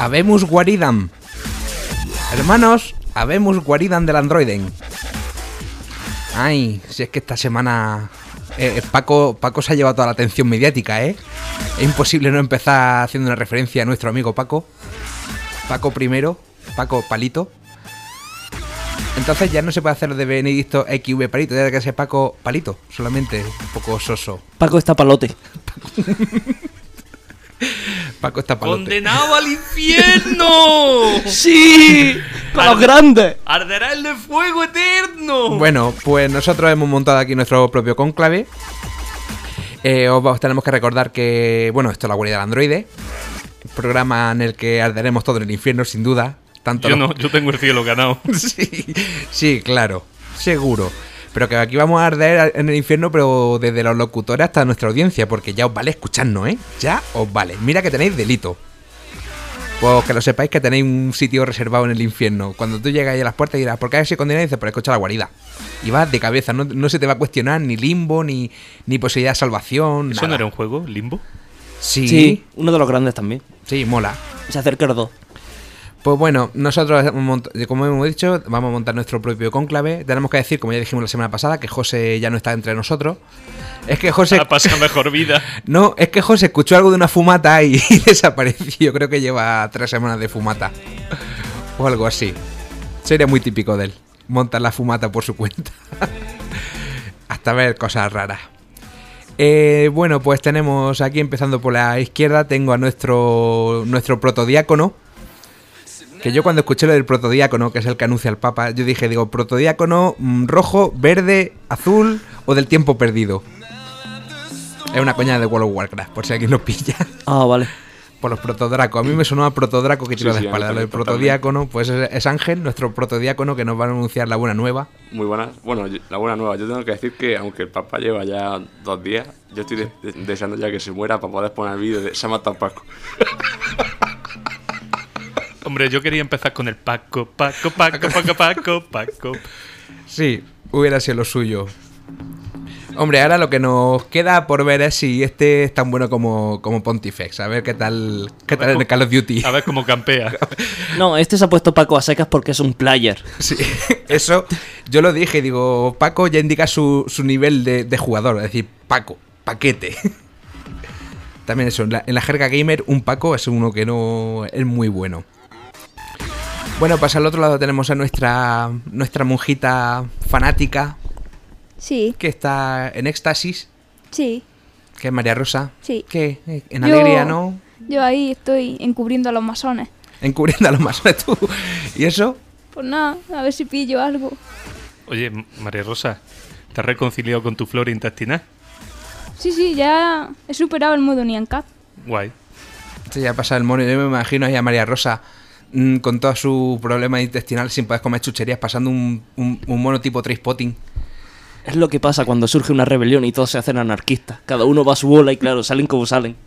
Habemos guaridam. Hermanos, habemos guaridam del androiden. Ay, si es que esta semana eh, eh, Paco, Paco se ha llevado toda la atención mediática, ¿eh? Es imposible no empezar haciendo una referencia a nuestro amigo Paco. Paco primero, Paco Palito. Entonces ya no se puede hacer de Benedicto XV Palito, ya que ser Paco Palito, solamente un poco soso. Paco está palote. Paco está palote. ¡Condenado al infierno! ¡Sí! ¡Con los grandes! ¡Arderá el de fuego eterno! Bueno, pues nosotros hemos montado aquí nuestro propio conclave. Eh, os tenemos que recordar que, bueno, esto es la guardia del androide. Programa en el que arderemos todo en el infierno, sin duda. Tanto Yo los- no, yo tengo el cielo ganado. sí, sí, claro, seguro. Pero que aquí vamos a arder en el infierno, pero desde los locutores hasta nuestra audiencia, porque ya os vale escucharnos, ¿eh? Ya os vale. Mira que tenéis delito. Pues que lo sepáis que tenéis un sitio reservado en el infierno. Cuando tú llegas ahí a las puertas y dirás, ¿por qué has condenado? Y dices, por escucha la guarida. Y vas de cabeza, no, no se te va a cuestionar ni limbo, ni, ni posibilidad de salvación. ¿Eso nada. no era un juego? ¿Limbo? Sí, Sí, sí, uno de los grandes también. mola. Se acerca los dos. Pues bueno, nosotros, como hemos dicho, vamos a montar nuestro propio conclave. Tenemos que decir, como ya dijimos la semana pasada, que José ya no está entre nosotros. Es que José... Ha pasado mejor vida. No, es que José escuchó algo de una fumata y, y desapareció. Creo que lleva tres semanas de fumata. O algo así. Sería muy típico de él. Montar la fumata por su cuenta. Hasta ver cosas raras. Eh, bueno, pues tenemos aquí empezando por la izquierda. Tengo a nuestro, nuestro protodiácono. Que yo cuando escuché lo del protodiácono, que es el que anuncia el Papa, yo dije, digo, protodiácono mm, rojo, verde, azul o del tiempo perdido. Es una coña de World of Warcraft, por si alguien lo pilla. Ah, vale. Por los protodracos. A mí me sonó a protodraco que tiro Sí, de sí, espalda. Lo del protodiácono, pues es, es Ángel, nuestro protodiácono, que nos va a anunciar la buena nueva. Muy buenas. Bueno, la buena nueva. Yo tengo que decir que, aunque el papá lleva ya dos días, yo estoy de- de- deseando ya que se muera para poder poner el vídeo de Se ha matado Paco. Hombre, yo quería empezar con el Paco, Paco, Paco, Paco, Paco, Paco. Sí, hubiera sido lo suyo. Hombre, ahora lo que nos queda por ver es si este es tan bueno como, como Pontifex. A ver qué tal, qué tal en el Call of Duty. A ver cómo campea. No, este se ha puesto Paco a secas porque es un player. Sí, eso yo lo dije, digo, Paco ya indica su, su nivel de, de jugador, es decir, Paco, paquete. También eso, en la, en la jerga gamer, un Paco es uno que no es muy bueno. Bueno, pues al otro lado tenemos a nuestra, nuestra monjita fanática, Sí, que está en éxtasis, sí. que es María Rosa. Sí. Que en Yo- alegría, ¿no? Yo ahí estoy encubriendo a los masones. Encubriendo a los masones tú. ¿Y eso? Pues nada, a ver si pillo algo. Oye, María Rosa, ¿te has reconciliado con tu flora intestinal? Sí, sí, ya he superado el modo Nyan Cat. Guay. Sí, ya pasa el mono. Yo me imagino ahí a María Rosa con todo su problema intestinal sin poder comer chucherías, pasando un, un, un mono tipo Trainspotting. Es lo que pasa cuando surge una rebelión y todos se hacen anarquistas. Cada uno va a su bola y claro, salen como salen.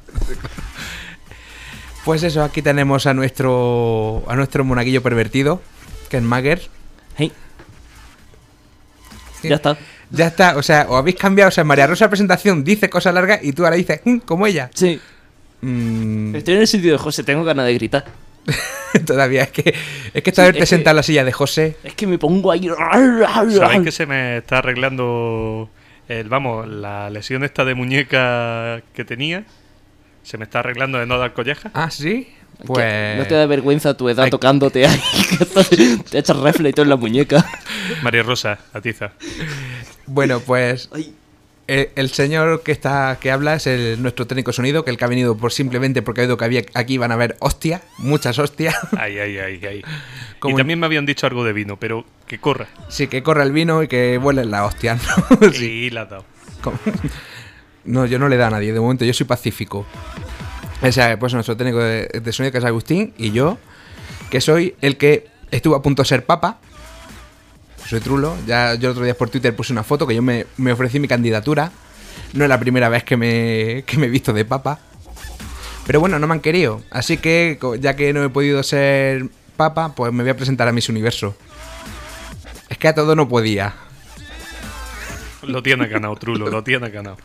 Pues eso, aquí tenemos a nuestro a nuestro monaguillo pervertido, que es Mager. Hey, Sí. ya está. Ya está, o sea, o habéis cambiado, o sea, María Rosa presentación dice cosas largas y tú ahora dices, "Mm, como ella. Sí. Mm, Estoy en el sitio de José, tengo ganas de gritar. todavía, es que es que está Sí, presentado que- la silla de José. Es que me pongo ahí. ¿Sabéis que se me está arreglando el, vamos, la lesión esta de muñeca que tenía? Se me está arreglando de no dar colleja. Ah, sí. Pues No te da vergüenza tu edad Ay. tocándote ahí. te echas refle y todo en la muñeca. María Rosa, atiza. bueno, pues el, el señor que está que habla es el, nuestro técnico de sonido, que el que ha venido por simplemente porque ha oído que había aquí van a haber hostias, muchas hostias. Ay, ay, ay, ay. Y también me habían dicho algo de vino, pero que corra. sí, que corra el vino y que vuelen las hostias, ¿no? sí. Sí, la has dado. No, yo no le da a nadie, de momento yo soy pacífico. O sea, pues nuestro técnico de, de sonido que es Agustín y yo, que soy el que estuvo a punto de ser papa. Soy trulo. Ya yo el otro día por Twitter puse una foto que yo me, me ofrecí mi candidatura. No es la primera vez que me, que me he visto de papa. Pero bueno, no me han querido. Así que, ya que no he podido ser papa, pues me voy a presentar a Miss Universo. Es que a todo no podía. Lo tiene ganado, Trulo, lo tiene ganado.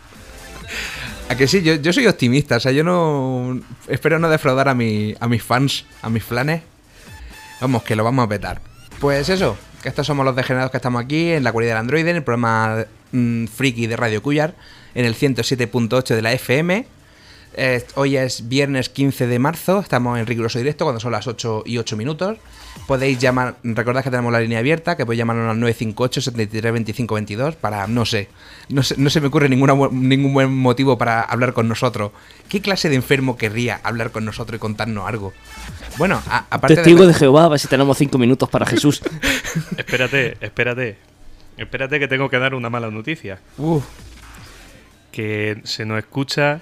A que sí, yo, yo soy optimista, o sea, yo no. Espero no defraudar a, mi, a mis fans, a mis flanes. Vamos, que lo vamos a petar. Pues eso, que estos somos los degenerados que estamos aquí en la cualidad del Android, en el programa mm, friki de Radio Cuyar, en el 107.8 de la FM. Eh, hoy es viernes 15 de marzo, estamos en riguroso directo cuando son las 8 y 8 minutos. Podéis llamar, recordad que tenemos la línea abierta, que podéis llamarnos al 958 73 25 22 para, no sé, no se, no se me ocurre ninguna, ningún buen motivo para hablar con nosotros. ¿Qué clase de enfermo querría hablar con nosotros y contarnos algo? Bueno, a- aparte Testigo de... de Jehová, a ver si tenemos cinco minutos para Jesús. Espérate, espérate. Espérate que tengo que dar una mala noticia. Uf, Que se nos escucha.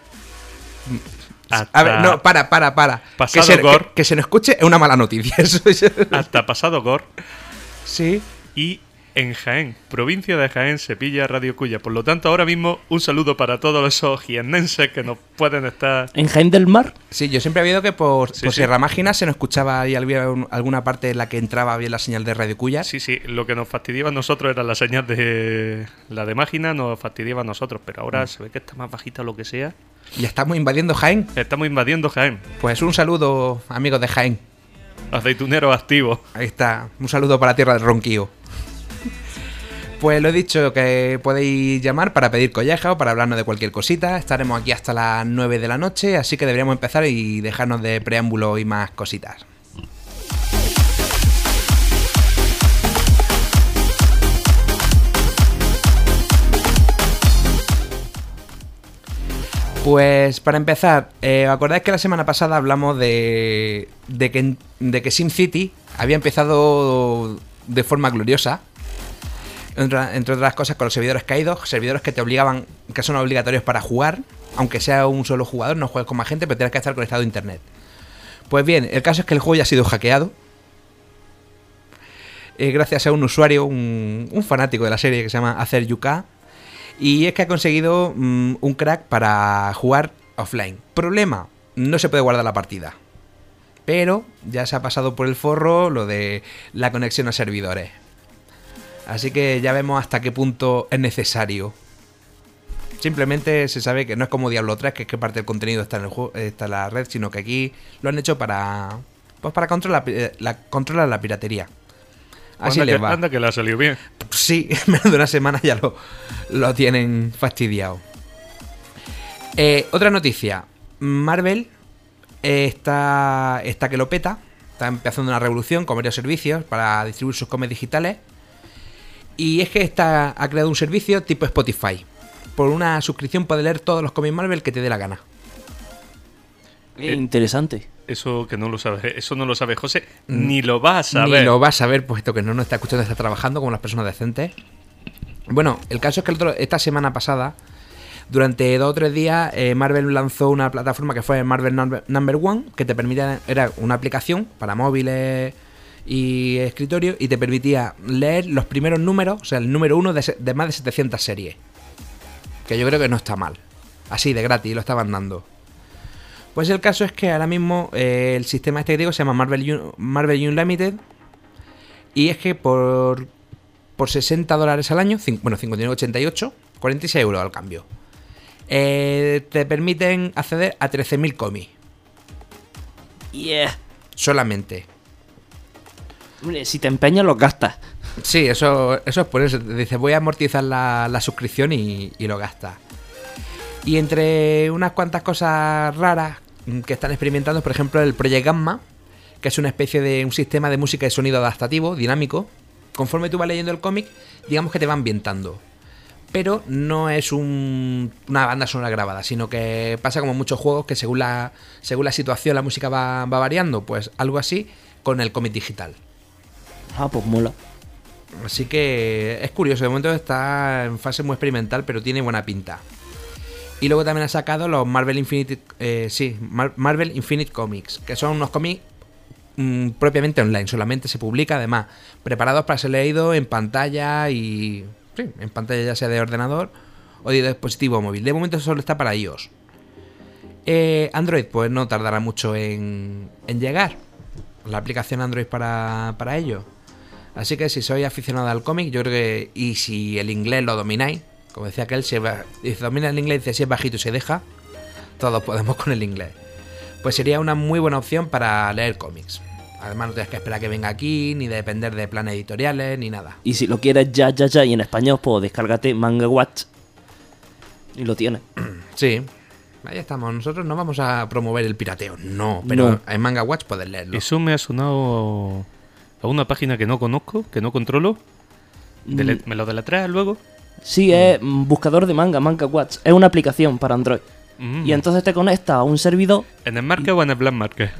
Hasta, a ver, no, para, para, para. Que Pasado se, Gor. que- que se nos escuche es una mala noticia. Eso es- hasta pasado Gor. sí. Y en Jaén, provincia de Jaén, se pilla Radio Cuya. Por lo tanto, ahora mismo un saludo para todos esos jiennenses que nos pueden estar. ¿En Jaén del Mar? Sí, yo siempre había oído que por, Sí, por sí. Sierra Mágina se nos escuchaba y había un- alguna parte en la que entraba bien la señal de Radio Cuyar. Sí, sí, lo que nos fastidiaba a nosotros era la señal de. La de máquina nos fastidiaba a nosotros, pero ahora Mm. se ve que está más bajita o lo que sea. Y estamos invadiendo Jaén. Estamos invadiendo Jaén. Pues un saludo, amigos de Jaén. Aceituneros activos. Ahí está, un saludo para Tierra del Ronquío. Pues lo he dicho que podéis llamar para pedir colleja o para hablarnos de cualquier cosita. Estaremos aquí hasta las 9 de la noche, así que deberíamos empezar y dejarnos de preámbulo y más cositas. Pues para empezar, eh, ¿os acordáis que la semana pasada hablamos de, de, que, de que SimCity había empezado de forma gloriosa? Entre, entre otras cosas con los servidores caídos, servidores que te obligaban, que son obligatorios para jugar, aunque sea un solo jugador, no juegues con más gente, pero tienes que estar conectado a internet. Pues bien, el caso es que el juego ya ha sido hackeado. eh, gracias a un usuario, un, un fanático de la serie que se llama Hacer Yuka. Y es que ha conseguido mm, un crack para jugar offline. Problema, no se puede guardar la partida. Pero ya se ha pasado por el forro lo de la conexión a servidores. Así que ya vemos hasta qué punto es necesario. Simplemente se sabe que no es como Diablo 3, que es que parte del contenido está en el juego, está en la red, sino que aquí lo han hecho para pues para controlar la, la- controlar la piratería. Así anda, les que, va. anda que le ha salido bien. Sí, en menos de una semana ya lo, lo tienen fastidiado. Eh, otra noticia. Marvel eh, está, está que lo peta. Está empezando una revolución con varios servicios para distribuir sus cómics digitales. Y es que está, ha creado un servicio tipo Spotify. Por una suscripción puedes leer todos los cómics Marvel que te dé la gana. Interesante. Eso que no lo sabe, eso no lo sabe José, ni lo va a saber. Mm. Ni lo vas a ver, puesto que no nos está escuchando, está trabajando como las personas decentes. Bueno, el caso es que el otro- esta semana pasada, durante dos o tres días, eh, Marvel lanzó una plataforma que fue Marvel Number, One, que te permitía, era una aplicación para móviles y escritorio, y te permitía leer los primeros números, o sea, el número uno de, de más de 700 series. Que yo creo que no está mal. Así, de gratis, lo estaban dando. Pues el caso es que ahora mismo eh, el sistema este que digo se llama Marvel, Un- Marvel Unlimited. Y es que por, por 60 dólares al año, bueno, 59,88, 46 euros al cambio. eh, te permiten acceder a 13.000 cómics. Yeah. Solamente. Hombre, si te empeñas, los gastas. Sí, eso, eso es por eso. Dice, voy a amortizar la, la suscripción y, y lo gasta. Y entre unas cuantas cosas raras que están experimentando, por ejemplo, el Project Gamma, que es una especie de un sistema de música y sonido adaptativo, dinámico. Conforme tú vas leyendo el cómic, digamos que te va ambientando. Pero no es un- una banda sonora grabada, sino que pasa como en muchos juegos que según la, según la situación la música va, va variando. Pues algo así con el cómic digital. Ah, pues mola. Así que es curioso, de momento está en fase muy experimental, pero tiene buena pinta. Y luego también ha sacado los Marvel Infinite, eh, sí, Mar- Marvel Infinite Comics, que son unos cómics mm, propiamente online, solamente se publica además, preparados para ser leído en pantalla y... Sí, en pantalla ya sea de ordenador o de dispositivo móvil. De momento solo está para iOS. Eh, Android pues no tardará mucho en, en llegar. La aplicación Android para, para ello. Así que si sois aficionado al cómic, yo creo que... Y si el inglés lo domináis, como decía aquel, si, va- si domina el inglés, dice si es bajito y se deja, todos podemos con el inglés. Pues sería una muy buena opción para leer cómics. Además no tienes que esperar que venga aquí, ni depender de planes editoriales, ni nada. Y si lo quieres ya, ya, ya, y en español, pues descárgate Manga Watch. Y lo tienes. Sí, ahí estamos. Nosotros no vamos a promover el pirateo, no. Pero No. en Manga Watch puedes leerlo. Eso me ha sonado a una página que no conozco, que no controlo. Dele- ¿Me lo deletreas luego? Sí, es mm, buscador de manga, Manga Watch. Es una aplicación para Android. Mm. Y entonces te conecta a un servidor ¿En el market o en el black market?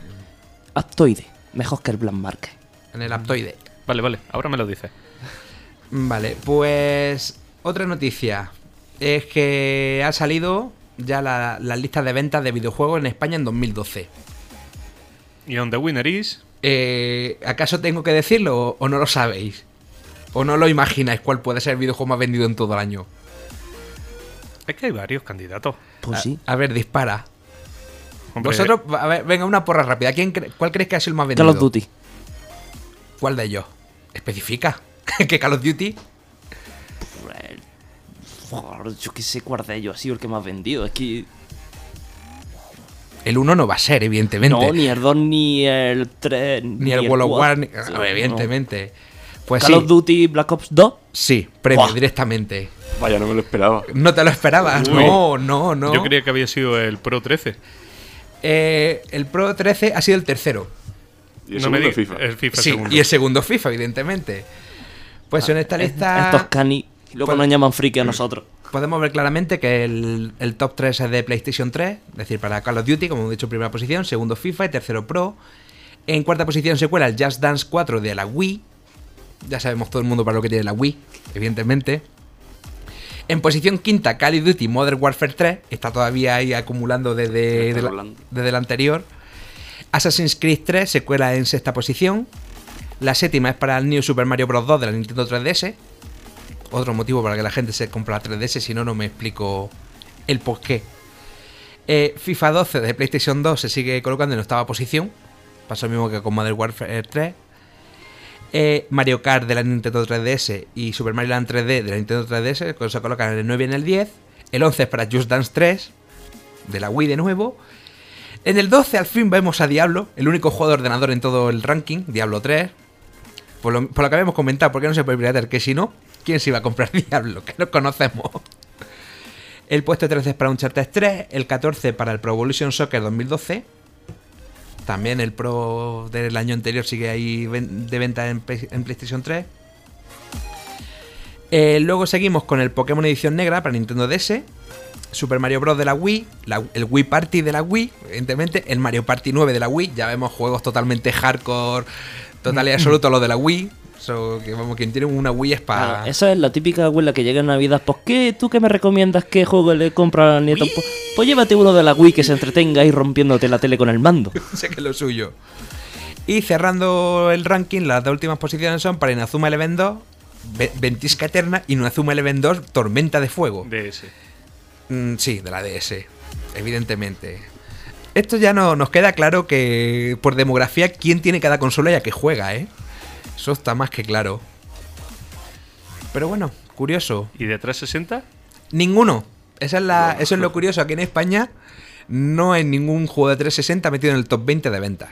Aptoide. Mejor que el Black Market. En el Aptoide. Vale, vale, ahora me lo dices. Vale, pues otra noticia es que ha salido ya la, la lista de ventas de videojuegos en España en 2012. Y on the winner is... Eh, ¿Acaso tengo que decirlo o, o no lo sabéis? ¿O no lo imagináis cuál puede ser el videojuego más vendido en todo el año? Es que hay varios candidatos. Pues A- sí. A, ver, dispara. Hombre, Vosotros, a ver, venga, una porra rápida. ¿Quién cre- ¿Cuál creéis que ha sido el más vendido? Call of Duty. ¿Cuál de ellos? Especifica. ¿Que Call of Duty? Yo qué sé cuál de ellos ha sido el que más vendido. Es que. El 1 no va a ser, evidentemente. No, ni el 2, ni el 3. Ni el World of. War, ni- Sí, no, evidentemente. Pues Call sí, of Duty Black Ops 2. sí, premio Buah. directamente. Vaya, no me lo esperaba. ¿No te lo esperabas? Uy. No, no, no. Yo creía que había sido el Pro 13. Eh, el Pro 13 ha sido el tercero. Y el no me segundo digas. FIFA. El FIFA sí, segundo. y el segundo FIFA, evidentemente. Pues en esta lista Estos cani. Luego Pues- nos llaman friki a nosotros. podemos ver claramente que el, el top 3 es de PlayStation 3, es decir, para Call of Duty, como hemos dicho, primera posición, segundo FIFA y tercero Pro. En cuarta posición se cuela el Just Dance 4 de la Wii. Ya sabemos todo el mundo para lo que tiene la Wii, evidentemente. En posición quinta, Call of Duty Modern Warfare 3. Está todavía ahí acumulando desde, de la- rolando. desde el anterior. Assassin's Creed 3 se cuela en sexta posición. La séptima es para el New Super Mario Bros. 2 de la Nintendo 3DS. Otro motivo para que la gente se compre la 3DS, si no, no me explico el por qué. Eh, FIFA 12 de PlayStation 2 se sigue colocando en octava posición. Pasa lo mismo que con Modern Warfare 3. Mario Kart de la Nintendo 3DS y Super Mario Land 3D de la Nintendo 3DS que se colocan en el 9 y en el 10. El 11 es para Just Dance 3 de la Wii de nuevo. En el 12 al fin vemos a Diablo, el único juego de ordenador en todo el ranking, Diablo 3. Por lo, que habíamos comentado, ¿por qué no se puede piratear? Que si no, ¿quién se iba a comprar Diablo? Que no conocemos. El puesto 13 es para Uncharted 3, el 14 para el Pro Evolution Soccer 2012. También el Pro del año anterior sigue ahí de venta en, Play- en PlayStation 3. Eh, luego seguimos con el Pokémon Edición Negra para Nintendo DS. Super Mario Bros. de la Wii, la- el Wii Party de la Wii, evidentemente, el Mario Party 9 de la Wii, ya vemos juegos totalmente hardcore, total y absoluto lo de la Wii. So, que vamos, quien tiene una Wii es para... Claro, esa es la típica abuela que llega en Navidad. Pues, ¿qué? ¿Tú qué me recomiendas? ¿Qué juego le compra al nieto? Pues, pues llévate uno de la Wii que se entretenga ahí rompiéndote la tele con el mando. sé que es lo suyo. Y cerrando el ranking, las dos últimas posiciones son para Inazuma Eleven 2, Ve- Ventisca Eterna y Inazuma Eleven 2, Tormenta de Fuego. Ese. Mm, sí, de la DS, evidentemente. Esto ya no nos queda claro que por demografía quién tiene cada consola y a qué juega, ¿eh? Eso está más que claro. Pero bueno, curioso. ¿Y de 360? Ninguno. Esa es la, eso es lo curioso. Aquí en España no hay ningún juego de 360 metido en el top 20 de ventas.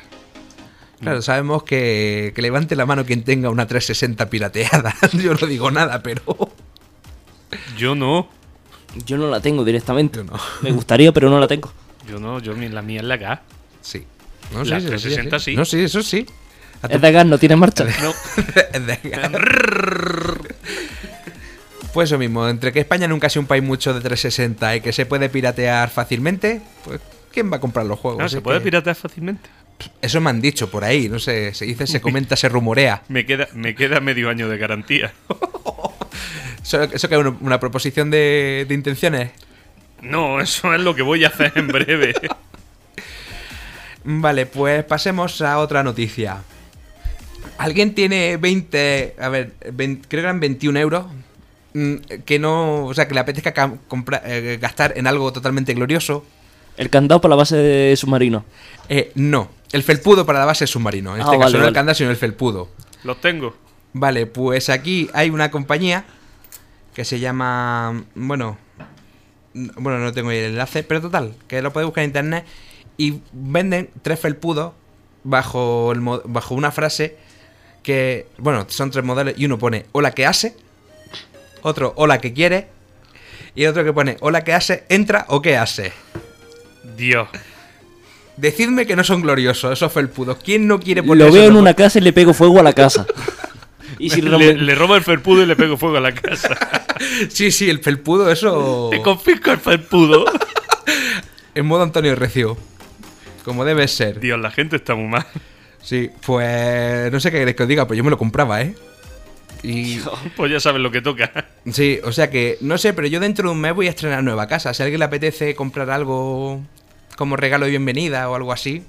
Claro, sabemos que, que levante la mano quien tenga una 360 pirateada. Yo no digo nada, pero... Yo no. Yo no la tengo directamente. Yo no. Me gustaría, pero no la tengo. Yo no, yo la mía es la gas. Sí. No, La sí, sí, 360 sí. No, sí, eso sí. Es de gas, no tiene marcha. No. Pues eso mismo, entre que España nunca ha sido un país mucho de 360 y que se puede piratear fácilmente, pues ¿quién va a comprar los juegos? No, Es ¿Se puede que- piratear fácilmente? Eso me han dicho por ahí, no sé, se dice, se comenta, se rumorea. Me queda, me queda medio año de garantía. ¿Eso, eso que es una, una proposición de, de intenciones? No, eso es lo que voy a hacer en breve. Vale, pues pasemos a otra noticia. ¿Alguien tiene 20, a ver, 20 creo que eran 21 euros? mm, Que no, o sea, que le apetezca eh, gastar en algo totalmente glorioso. El candado para la base de submarino. Eh, no, el felpudo para la base submarino. En Ah, este vale, caso no el candado, sino el felpudo. Los tengo. Vale, pues aquí hay una compañía que se llama. Bueno. Bueno, no tengo el enlace, pero total, que lo podéis buscar en internet. Y venden tres felpudos bajo, el, mo- bajo una frase que. Bueno, son tres modelos y uno pone hola que hace, otro hola que quiere, y otro que pone hola que hace, entra o qué hace. Dios. Decidme que no son gloriosos esos felpudos. ¿Quién no quiere poner Lo eso veo en una casa y le pego fuego a la casa. y si le, le robo el felpudo y le pego fuego a la casa. Sí, sí, el felpudo, eso. Te confisco el felpudo. En modo Antonio Recio. Como debe ser. Dios, la gente está muy mal. Sí, pues no sé qué queréis que os diga, pero yo me lo compraba, ¿eh? Y Pues ya sabes lo que toca. sí, o sea que no sé, pero yo dentro de un mes voy a estrenar nueva casa. Si a alguien le apetece comprar algo como regalo de bienvenida o algo así,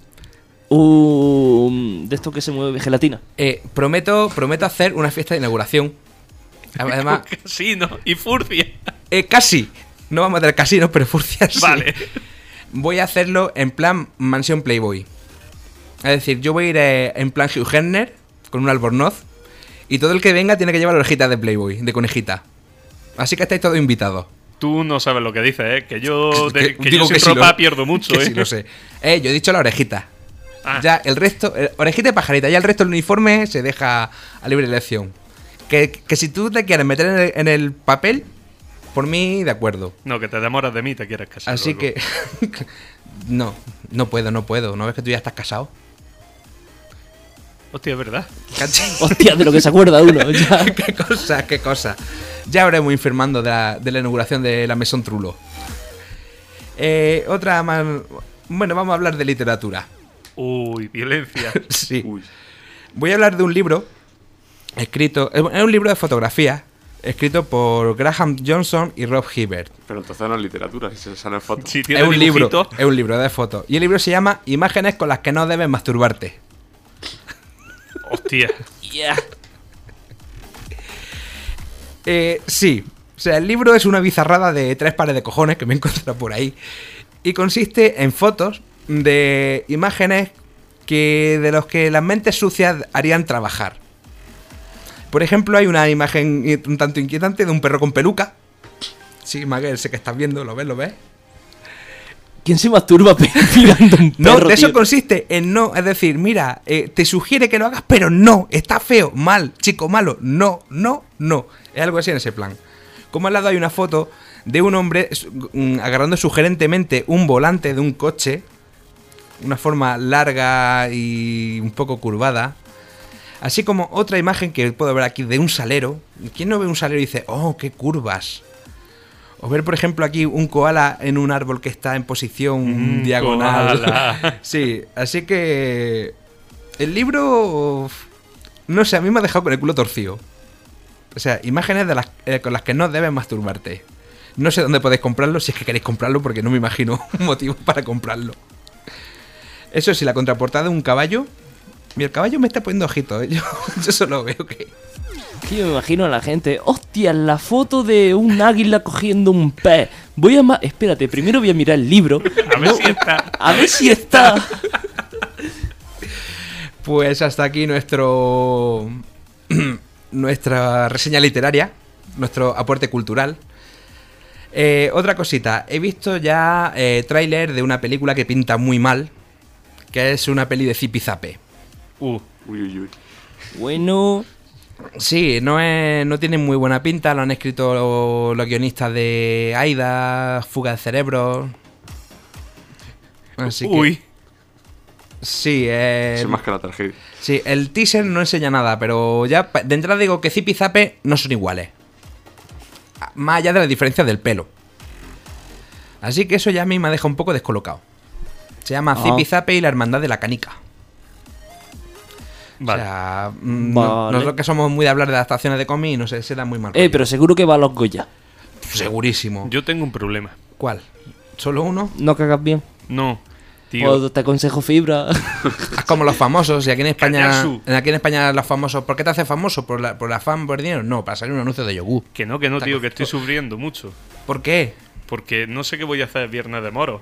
Uh, de esto que se mueve gelatina. eh, prometo, prometo hacer una fiesta de inauguración. Además, Casino y furcia. eh, casi. No vamos a tener casinos, pero furcias sí. Vale. Voy a hacerlo en plan mansión Playboy. Es decir, yo voy a ir eh, en plan Hugh Hefner con un albornoz y todo el que venga tiene que llevar orejitas de Playboy, de conejita. Así que estáis todos invitados. Tú no sabes lo que dices, ¿eh? Que yo, de- que, digo yo sin sí ropa lo- pierdo mucho, que ¿eh? sí lo sé. Eh, yo he dicho la orejita. Ah, Ya, el resto, eh, orejita y pajarita, ya el resto del uniforme se deja a libre elección. Que, que si tú te quieres meter en el, en el papel, por mí, de acuerdo. No, que te demoras de mí, te quieres casar. Así luego. que. no, no puedo, no puedo. ¿No ves que tú ya estás casado? Hostia, es verdad. Hostia, de lo que se acuerda uno. ya. qué cosa, qué cosa. Ya habremos informando de la, de la inauguración de la Mesón Trulo. Eh, otra más. Bueno, vamos a hablar de literatura. Uy, violencia. Sí. Uy. Voy a hablar de un libro escrito. Es un libro de fotografía escrito por Graham Johnson y Rob Hibbert. Pero entonces no es literatura, si se salen fotos. Si tiene Es un libro, es un libro de fotos. Y el libro se llama Imágenes con las que no debes masturbarte. Hostia. Yeah. Eh, sí. O sea, el libro es una bizarrada de tres pares de cojones que me he encontrado por ahí. Y consiste en fotos de imágenes que de los que las mentes sucias harían trabajar. Por ejemplo, hay una imagen un tanto inquietante de un perro con peluca. Sí, Maguel, sé que estás viendo, ¿lo ves? ¿Lo ves? ¿Quién se masturba mirando un No, perro, de eso tío? consiste en no, es decir, mira, eh, te sugiere que lo hagas, pero no, está feo, mal, chico malo, no, no, no. Es algo así en ese plan. Como al lado hay una foto de un hombre mm, agarrando sugerentemente un volante de un coche, una forma larga y un poco curvada. Así como otra imagen que puedo ver aquí de un salero. ¿Quién no ve un salero y dice, oh, qué curvas? O ver, por ejemplo, aquí un koala en un árbol que está en posición Mm, diagonal. koala. Sí, así que. El libro. No sé, a mí me ha dejado con el culo torcido. O sea, imágenes de las, eh, con las que no debes masturbarte. No sé dónde podéis comprarlo, si es que queréis comprarlo, porque no me imagino un motivo para comprarlo. Eso sí, la contraportada de un caballo. Mira, el caballo me está poniendo ojitos, ¿eh? yo, yo solo veo que. Que yo me imagino a la gente. Hostia, la foto de un águila cogiendo un pez. Voy a. ma- Espérate, primero voy a mirar el libro. A ver si está. A ver si está. Pues hasta aquí nuestro. nuestra reseña literaria, nuestro aporte cultural. Eh, otra cosita, he visto ya eh, tráiler de una película que pinta muy mal, que es una peli de Zipizape. Uh, Uy, uy, uy. Bueno. Sí, no, es, no tiene muy buena pinta, lo han escrito los, los guionistas de Aida, Fuga de Cerebros. Así que, uy. sí, eh, Es más que la tragedia. Sí, el teaser no enseña nada, pero ya de entrada digo que Zip y Zape no son iguales. Ah, Más allá de la diferencia del pelo. Así que eso ya a mí me deja un poco descolocado. Se llama Ah. Zip y Zape y la hermandad de la canica. Vale. O sea, mm, no- Vale. nosotros que somos muy de hablar de adaptaciones de cómics, no sé, será muy mal. Eh, rollo. pero seguro que va a los Goya. Segurísimo. Yo tengo un problema. ¿Cuál? ¿Solo uno? No cagas bien. No, tío. Pues te aconsejo fibra. Es como los famosos, y aquí en España, en- aquí en España los famosos, ¿por qué te haces famoso? ¿Por la, por la fama, por el dinero? No, para salir un anuncio de yogur. Que no, que no, tío, que estoy sufriendo mucho. ¿Por qué? Porque no sé qué voy a hacer el viernes de moro.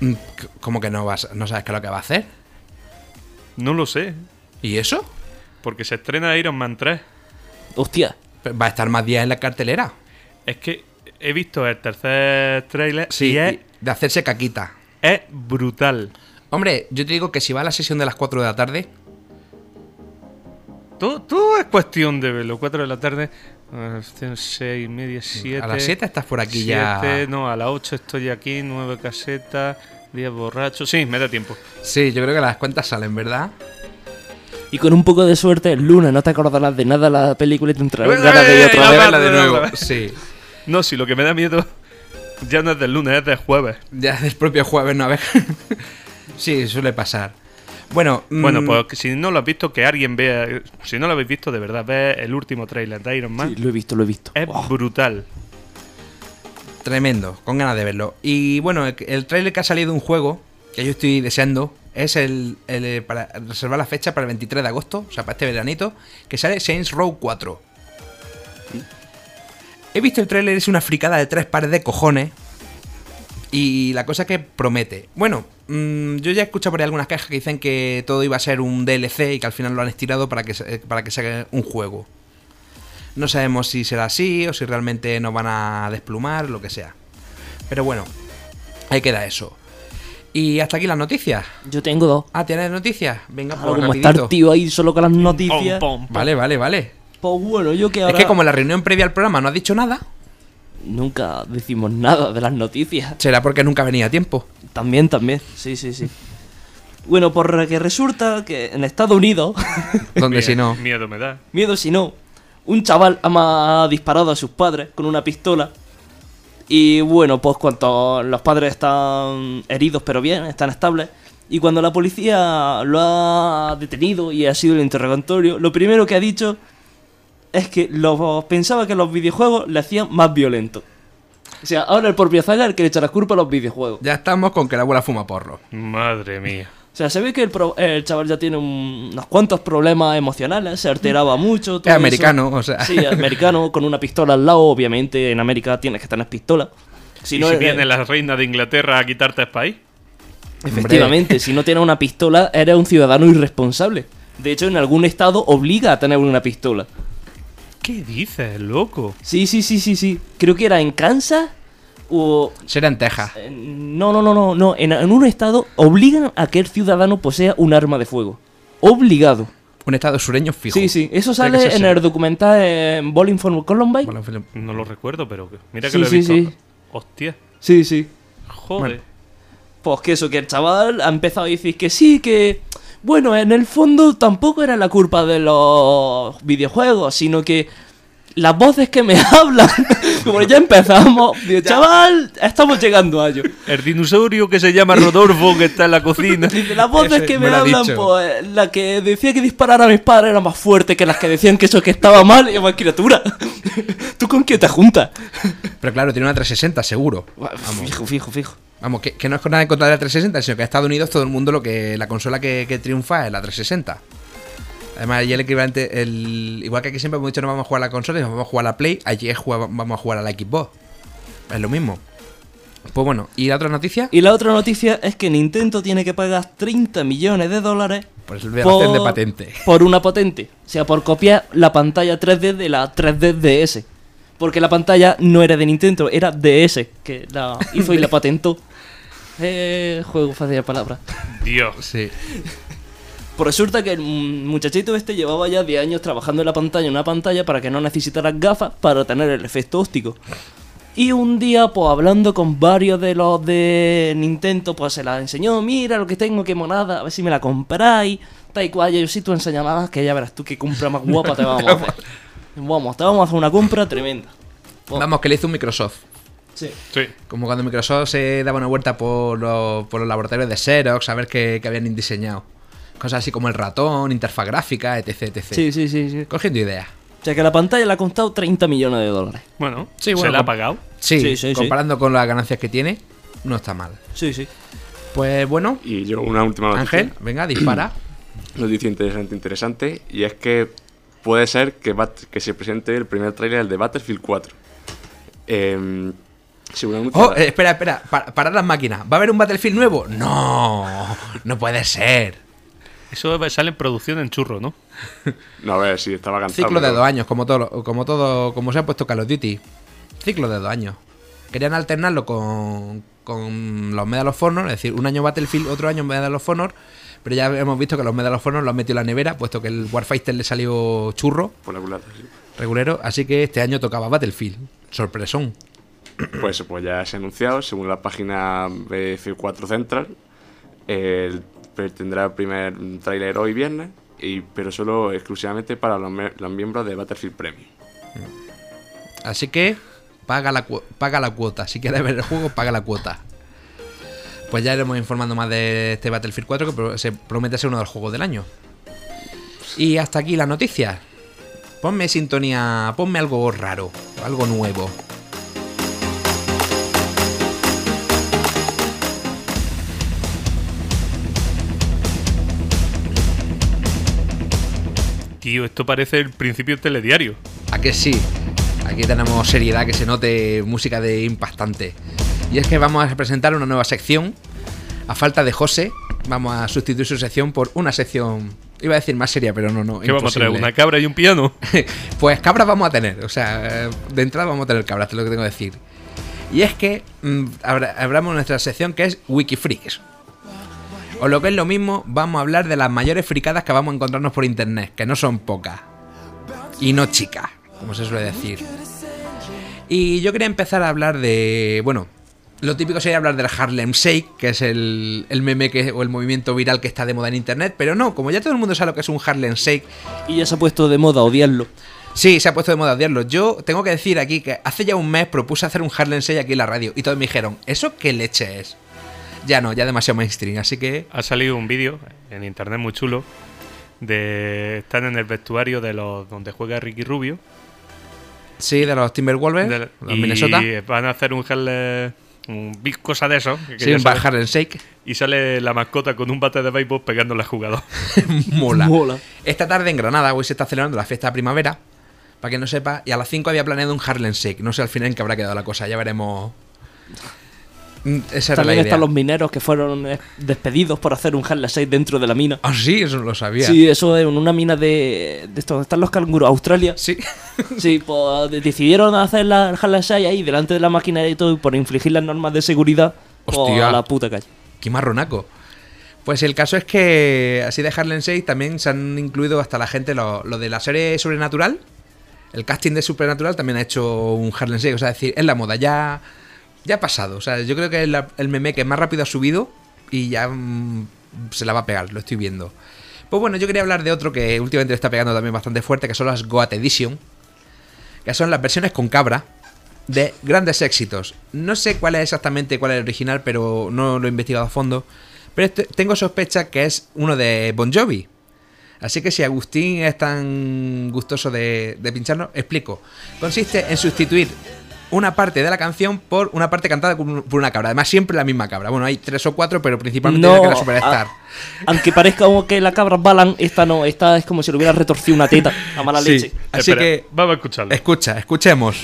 Mm, ¿Cómo que no vas, no sabes qué es lo que va a hacer? No lo sé. ¿Y eso? Porque se estrena Iron Man 3. Hostia. Va a estar más días en la cartelera. Es que he visto el tercer tráiler Sí, y es, de hacerse caquita. es brutal. Hombre, yo te digo que si va a la sesión de las 4 de la tarde, Todo, todo es cuestión de verlo. 4 de la tarde, 6 y media, 7. a las 7 estás por aquí ya. No, a las 8 estoy aquí, 9 casetas, 10 borrachos. Sí, me da tiempo. Sí, yo creo que las cuentas salen, ¿verdad? Y con un poco de suerte, el lunes no te acordarás de nada la película y te entrarán ¡Eh, ganas de ir otra la vez. verla de nuevo. Sí. No, si lo que me da miedo ya no es del lunes, es del jueves. Ya del propio jueves, ¿no? A ver. sí, suele pasar. Bueno, mm, Bueno, pues que si no lo has visto, que alguien vea. Si no lo habéis visto, de verdad, ve el último tráiler de Iron Man. Sí, lo he visto, lo he visto. Es Oh, brutal. Tremendo, con ganas de verlo. Y bueno, el, el tráiler que ha salido de un juego que yo estoy deseando es el, eh, para reservar la fecha para el 23 de agosto, o sea, para este veranito, que sale Saints Row 4. He visto el tráiler, es una fricada de tres pares de cojones. Y la cosa que promete. Bueno, mm, yo ya he escuchado por ahí algunas quejas que dicen que todo iba a ser un DLC y que al final lo han estirado para que, se- para que sea un juego. No sabemos si será así o si realmente nos van a desplumar, lo que sea. Pero bueno, ahí queda eso. Y hasta aquí las noticias. Yo tengo dos. Ah, ¿tienes noticias? Venga, Claro, pues como rapidito. estar tío ahí solo con las noticias. Pom, pom, pom. Vale, vale, vale. Pues bueno, yo que ahora Es que como en la reunión previa al programa no has dicho nada, nunca decimos nada de las noticias. será porque nunca venía a tiempo. También, también. Sí, sí, sí. Bueno, por que resulta que en Estados Unidos, Donde si no. Miedo me da. miedo si no, un chaval ha disparado a sus padres con una pistola. Y bueno, pues cuando los padres están heridos pero bien, están estables. Y cuando la policía lo ha detenido y ha sido el interrogatorio, lo primero que ha dicho es que los, pensaba que los videojuegos le hacían más violento. O sea, ahora el propietario es el que le echa la culpa a los videojuegos. Ya estamos con que la abuela fuma porro. Madre mía. O sea, se ve que el, pro- el chaval ya tiene un- unos cuantos problemas emocionales, se alteraba mucho. todo Es americano, eso. o sea. Sí, americano, con una pistola al lado, obviamente en América tienes que tener pistola. Si ¿Y no, si eh, viene la reina de Inglaterra a quitarte el país? Efectivamente, si no tienes una pistola, eres un ciudadano irresponsable. De hecho, en algún estado obliga a tener una pistola. ¿Qué dices, loco? Sí, sí, sí, sí, sí. Creo que era en Kansas o... Será en Texas. eh, No, no, no, no, no. En, en un estado obligan a que el ciudadano posea un arma de fuego. Obligado. Un estado sureño fijo. Sí, sí. Eso sale en el documental en Bowling for Columbine. No lo recuerdo, pero mira que Sí, lo he sí, visto. sí. Hostia. Sí, sí. Joder. Bueno. Pues que eso, que el chaval ha empezado a decir que sí, que... Bueno, en el fondo tampoco era la culpa de los videojuegos, sino que las voces que me hablan... Como ya empezamos, digo, chaval, estamos llegando a ello. El dinosaurio que se llama Rodolfo que está en la cocina. Dice, las voces Ese que me hablan, pues la que decía que disparar a mis padres era más fuerte que las que decían que eso que estaba mal y yo, más criatura. ¿Tú con quién te juntas? Pero claro, tiene una 360, seguro. Fijo, fijo, fijo. Vamos, que, que no es con nada en contra de la 360, sino que en Estados Unidos todo el mundo lo que. La consola que, que triunfa es la 360. Además, allí el equivalente. El, igual que aquí siempre hemos dicho no vamos a jugar a la consola, sino vamos a jugar a la Play, allí vamos a jugar a la Xbox. Es lo mismo. Pues bueno, ¿y la otra noticia? Y la otra noticia es que Nintendo tiene que pagar 30 millones de dólares Pues violación de patente. por una patente. O sea, por copiar la pantalla 3D de la 3D DS. Porque la pantalla no era de Nintendo, era DS, que la hizo y la patentó. Eh, juego fácil de palabras. Dios. Sí. Pues resulta que el muchachito este llevaba ya 10 años trabajando en la pantalla, en una pantalla, para que no necesitara gafas para tener el efecto óptico. Y un día, pues hablando con varios de los de Nintendo, pues se la enseñó, mira lo que tengo, qué monada, a ver si me la compráis. Tal y cual, y yo sí tú enseñabas que ya verás tú qué compra más guapa te vamos a hacer. Vamos, te vamos a hacer una compra tremenda. Pues, Vamos, que le hizo un Microsoft. sí. Sí. Como cuando Microsoft se daba una vuelta por los, por los laboratorios de Xerox a ver qué, qué habían diseñado. Cosas así como el ratón, interfaz gráfica, etc, etc. Sí, sí, sí, sí. Cogiendo ideas. O sea que la pantalla le ha costado 30 millones de dólares. Bueno, Sí, se la ha pagado. Sí, Sí, sí, sí. comparando con las ganancias que tiene, no está mal. Sí, sí. Pues bueno, Y yo una última noticia. Ángel, venga, dispara. Noticia interesante, interesante. Y es que puede ser que, Bat- que se presente el primer tráiler de Battlefield 4. Eh, según anuncia- Oh, eh, espera, espera, pa- parad las máquinas. ¿Va a haber un Battlefield nuevo? No, no puede ser. Eso sale en producción en churro, ¿no? No, a ver, si estaba cansado. Ciclo de pero- dos años, como todo, como todo, como se ha puesto Call of Duty. Ciclo de dos años. Querían alternarlo con, con los Medal of Honor, es decir, un año Battlefield, otro año Medal of Honor, pero ya hemos visto que los Medal of Honor lo han metido en la nevera, puesto que el Warfighter le salió churro, Por la culata, sí. regulero, así que este año tocaba Battlefield. Sorpresón. Pues, pues ya se ha anunciado, según la página BF4 Central, el- pues tendrá el primer tráiler hoy viernes, y, pero solo exclusivamente para los, miembros de Battlefield Premium. Así que paga la, paga la cuota. Si quieres ver el juego, paga la cuota. Pues ya iremos informando más de este Battlefield 4 que se promete ser uno de los juegos del año. Y hasta aquí las noticias. Ponme sintonía, ponme algo raro, algo nuevo. Tío, esto parece el principio del telediario. ¿A que sí? Aquí tenemos seriedad que se note música de impactante. Y es que vamos a presentar una nueva sección. A falta de José, vamos a sustituir su sección por una sección. Iba a decir más seria, pero no, no. ¿Qué vamos a traer? ¿Una cabra y un piano? pues cabras vamos a tener, o sea, de entrada vamos a tener cabras, es lo que tengo que decir. Y es que mm, abra- abramos nuestra sección que es Wikifreaks. O lo que es lo mismo, vamos a hablar de las mayores fricadas que vamos a encontrarnos por internet, que no son pocas. Y no chicas, como se suele decir. Y yo quería empezar a hablar de. Bueno, lo típico sería hablar del Harlem Shake, que es el, el meme que, o el movimiento viral que está de moda en internet, pero no, como ya todo el mundo sabe lo que es un Harlem Shake, Y ya se ha puesto de moda odiarlo. Sí, se ha puesto de moda odiarlo. Yo tengo que decir aquí que hace ya un mes propuse hacer un Harlem Shake aquí en la radio y todos me dijeron, ¿eso qué leche es? Ya no, ya demasiado mainstream, así que... Ha salido un vídeo en internet muy chulo de están en el vestuario de los donde juega Ricky Rubio Sí, de los Timberwolves, de- los y Minnesota. van a hacer un Harlem un big cosa de eso que Sí, un Harlem Shake. y sale la mascota con un bate de béisbol pegándole al jugador Mola. Mola. Esta tarde en Granada, hoy se está celebrando la fiesta de primavera, para que no sepa, y a las 5 había planeado un Harlem Shake. No sé al final en qué habrá quedado la cosa, ya veremos. Mm, Esa También están los mineros que fueron eh, despedidos por hacer un Harlem Shake dentro de la mina. Ah, sí, eso no lo sabía. Sí, eso es en una mina de, de estos, están los canguros, Australia. Sí. Sí, pues de- decidieron hacer la el Harlem Shake ahí delante de la máquina y todo y por infligir las normas de seguridad pues, Hostia. a la puta calle. Qué marronaco. Pues el caso es que, así de Harlem Shake, también se han incluido hasta la gente lo, lo de la serie Sobrenatural. El casting de Supernatural también ha hecho un Harlem Shake. O sea, es decir, es la moda, ya, ya ha pasado. O sea, yo creo que es el meme que más rápido ha subido y ya mm, se la va a pegar, lo estoy viendo. Pues bueno, yo quería hablar de otro que últimamente le está pegando también bastante fuerte, que son las Goat Edition. Que son las versiones con cabra de grandes éxitos. No sé cuál es exactamente cuál es el original, pero no lo he investigado a fondo. Pero este- tengo sospecha que es uno de Bon Jovi. Así que si Agustín es tan gustoso de, de pincharlo, explico. Consiste en sustituir una parte de la canción por una parte cantada por un- por una cabra. Además, siempre la misma cabra. Bueno, hay tres o cuatro, pero principalmente No, la que la Superstar. a- aunque parezca como que la cabra balan, esta no, esta es como si le hubiera retorcido una teta a mala Sí. leche. Así Espera, que, vamos a escucharlo escucha, escuchemos.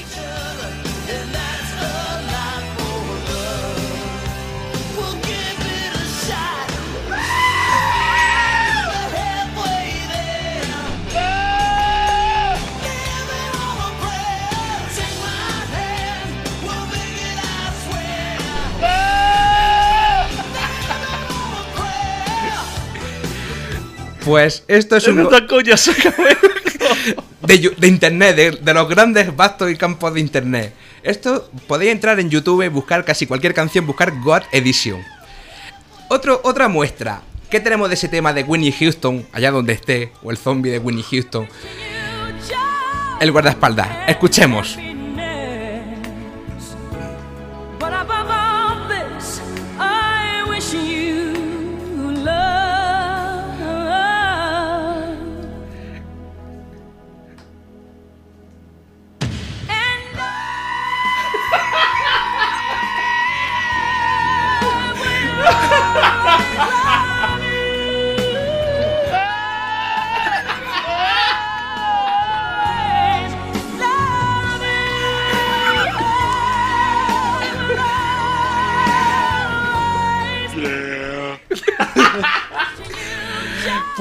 Pues esto es un... Coña se acabó. de, internet, de, de los grandes vastos y campos de internet. Esto podéis entrar en YouTube, buscar casi cualquier canción, buscar God Edition. Otro, otra muestra. ¿Qué tenemos de ese tema de Winnie Houston, allá donde esté, o el zombie de Winnie Houston? El guardaespaldas. Escuchemos.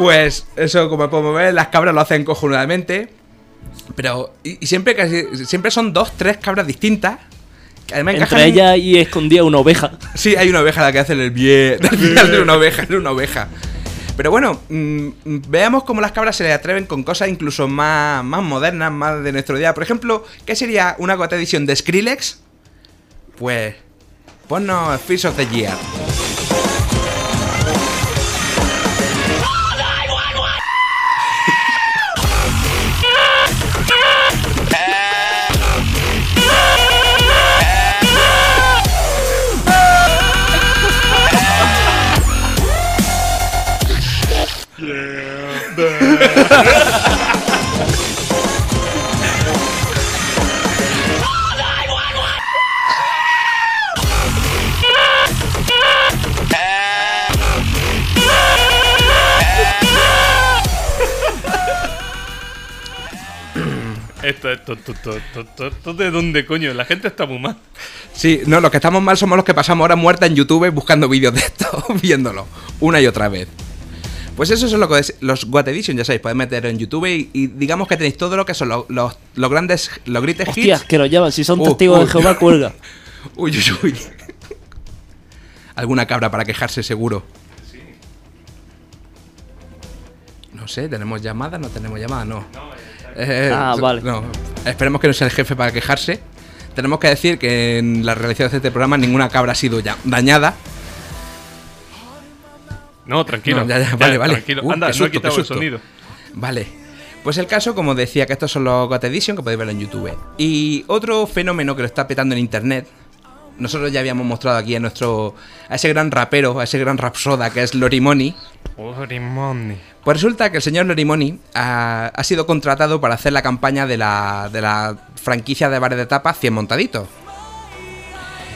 Pues eso, como podemos ver, las cabras lo hacen cojonudamente. Pero, y, y siempre casi, siempre son dos, tres cabras distintas. Que además encajan Entre en- ellas y escondía una oveja. Sí, hay una oveja la que hace el bien. Es una oveja, es una oveja. Pero bueno, mm, veamos cómo las cabras se le atreven con cosas incluso más, más modernas, más de nuestro día. Por ejemplo, ¿qué sería una gota edición de Skrillex? Pues, ponnos Fish of the Year. Esto de dónde coño, la gente está muy mal. Sí, no, los que estamos mal somos los que pasamos horas muertas en YouTube buscando vídeos de esto, viéndolo una y otra vez. Pues eso son lo que es- los What Edition, ya sabéis, podéis meter en YouTube y, y digamos que tenéis todo lo que son los, los, los grandes, los greatest Hostia, hits. que lo llaman. Si son Uh, testigos uh. de Jehová, cuelga. Uy, uy, uy. Alguna cabra para quejarse, seguro. No sé, ¿tenemos llamada? No tenemos llamada, no. Eh, Ah, so- vale. No, esperemos que no sea el jefe para quejarse. Tenemos que decir que en la realización de este programa ninguna cabra ha sido ya dañada. No, tranquilo. No, ya, ya, Ya, vale, vale. Tranquilo. Uh, Anda, qué no he quitado qué el sonido. Vale. Pues el caso, como decía, que estos son los GOT Edition, que podéis verlo en YouTube. Y otro fenómeno que lo está petando en internet. Nosotros ya habíamos mostrado aquí a nuestro. a ese gran rapero, a ese gran rapsoda que es Lorimoni. Orimoni. Pues resulta que el señor Lorimoni ha, ha sido contratado para hacer la campaña de la, de la franquicia de bares de tapas 100 montaditos.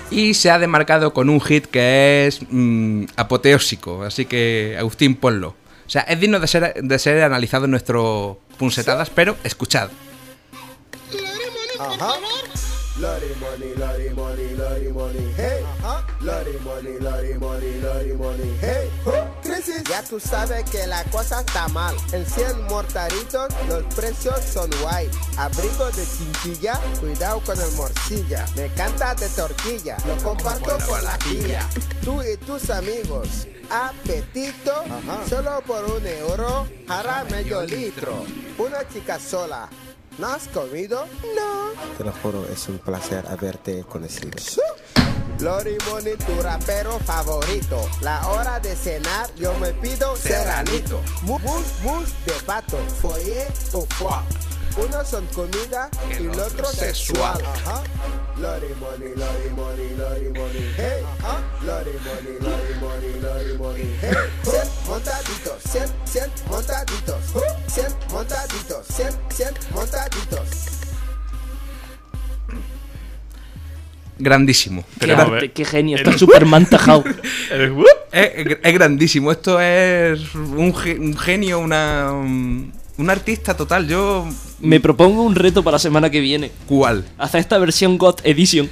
Y se ha demarcado con un hit que es mm, apoteósico. Así que, Agustín, ponlo. O sea, es digno de ser, de ser analizado en nuestro Punsetadas, pero escuchad. Ajá. Lori money, lori money, lori money, hey. Lori money, lori money, lori money, hey. Ya tú sabes que la cosa está mal. En 100 mortaritos los precios son guay. Abrigo de chinchilla, cuidado con el morcilla. Me canta de tortilla, lo comparto con la tía. Tú y tus amigos. Apetito, solo por un euro, hará medio litro. Una chica sola. ¿No has comido? No. Te lo juro, es un placer haberte conocido. Lori Money, tu rapero favorito. La hora de cenar, yo me pido serranito. Mus, mus, de pato, foie o foie. Unos son comida y el otro sexual. Ajá. Lori Money, Lori Money, Lori Money, hey. Lori Money, Lori Money, Lori Money, hey. 100 montaditos, 100, 100 montaditos. 100 montaditos, 100, 100 montaditos. Grandísimo. Qué, arte, qué genio. Está súper mantajado. Eh, uh, Es, grandísimo. Esto es un, ge- un genio, una, un, artista total. Yo. Me propongo un reto para la semana que viene. ¿Cuál? Hacer esta versión God Edition.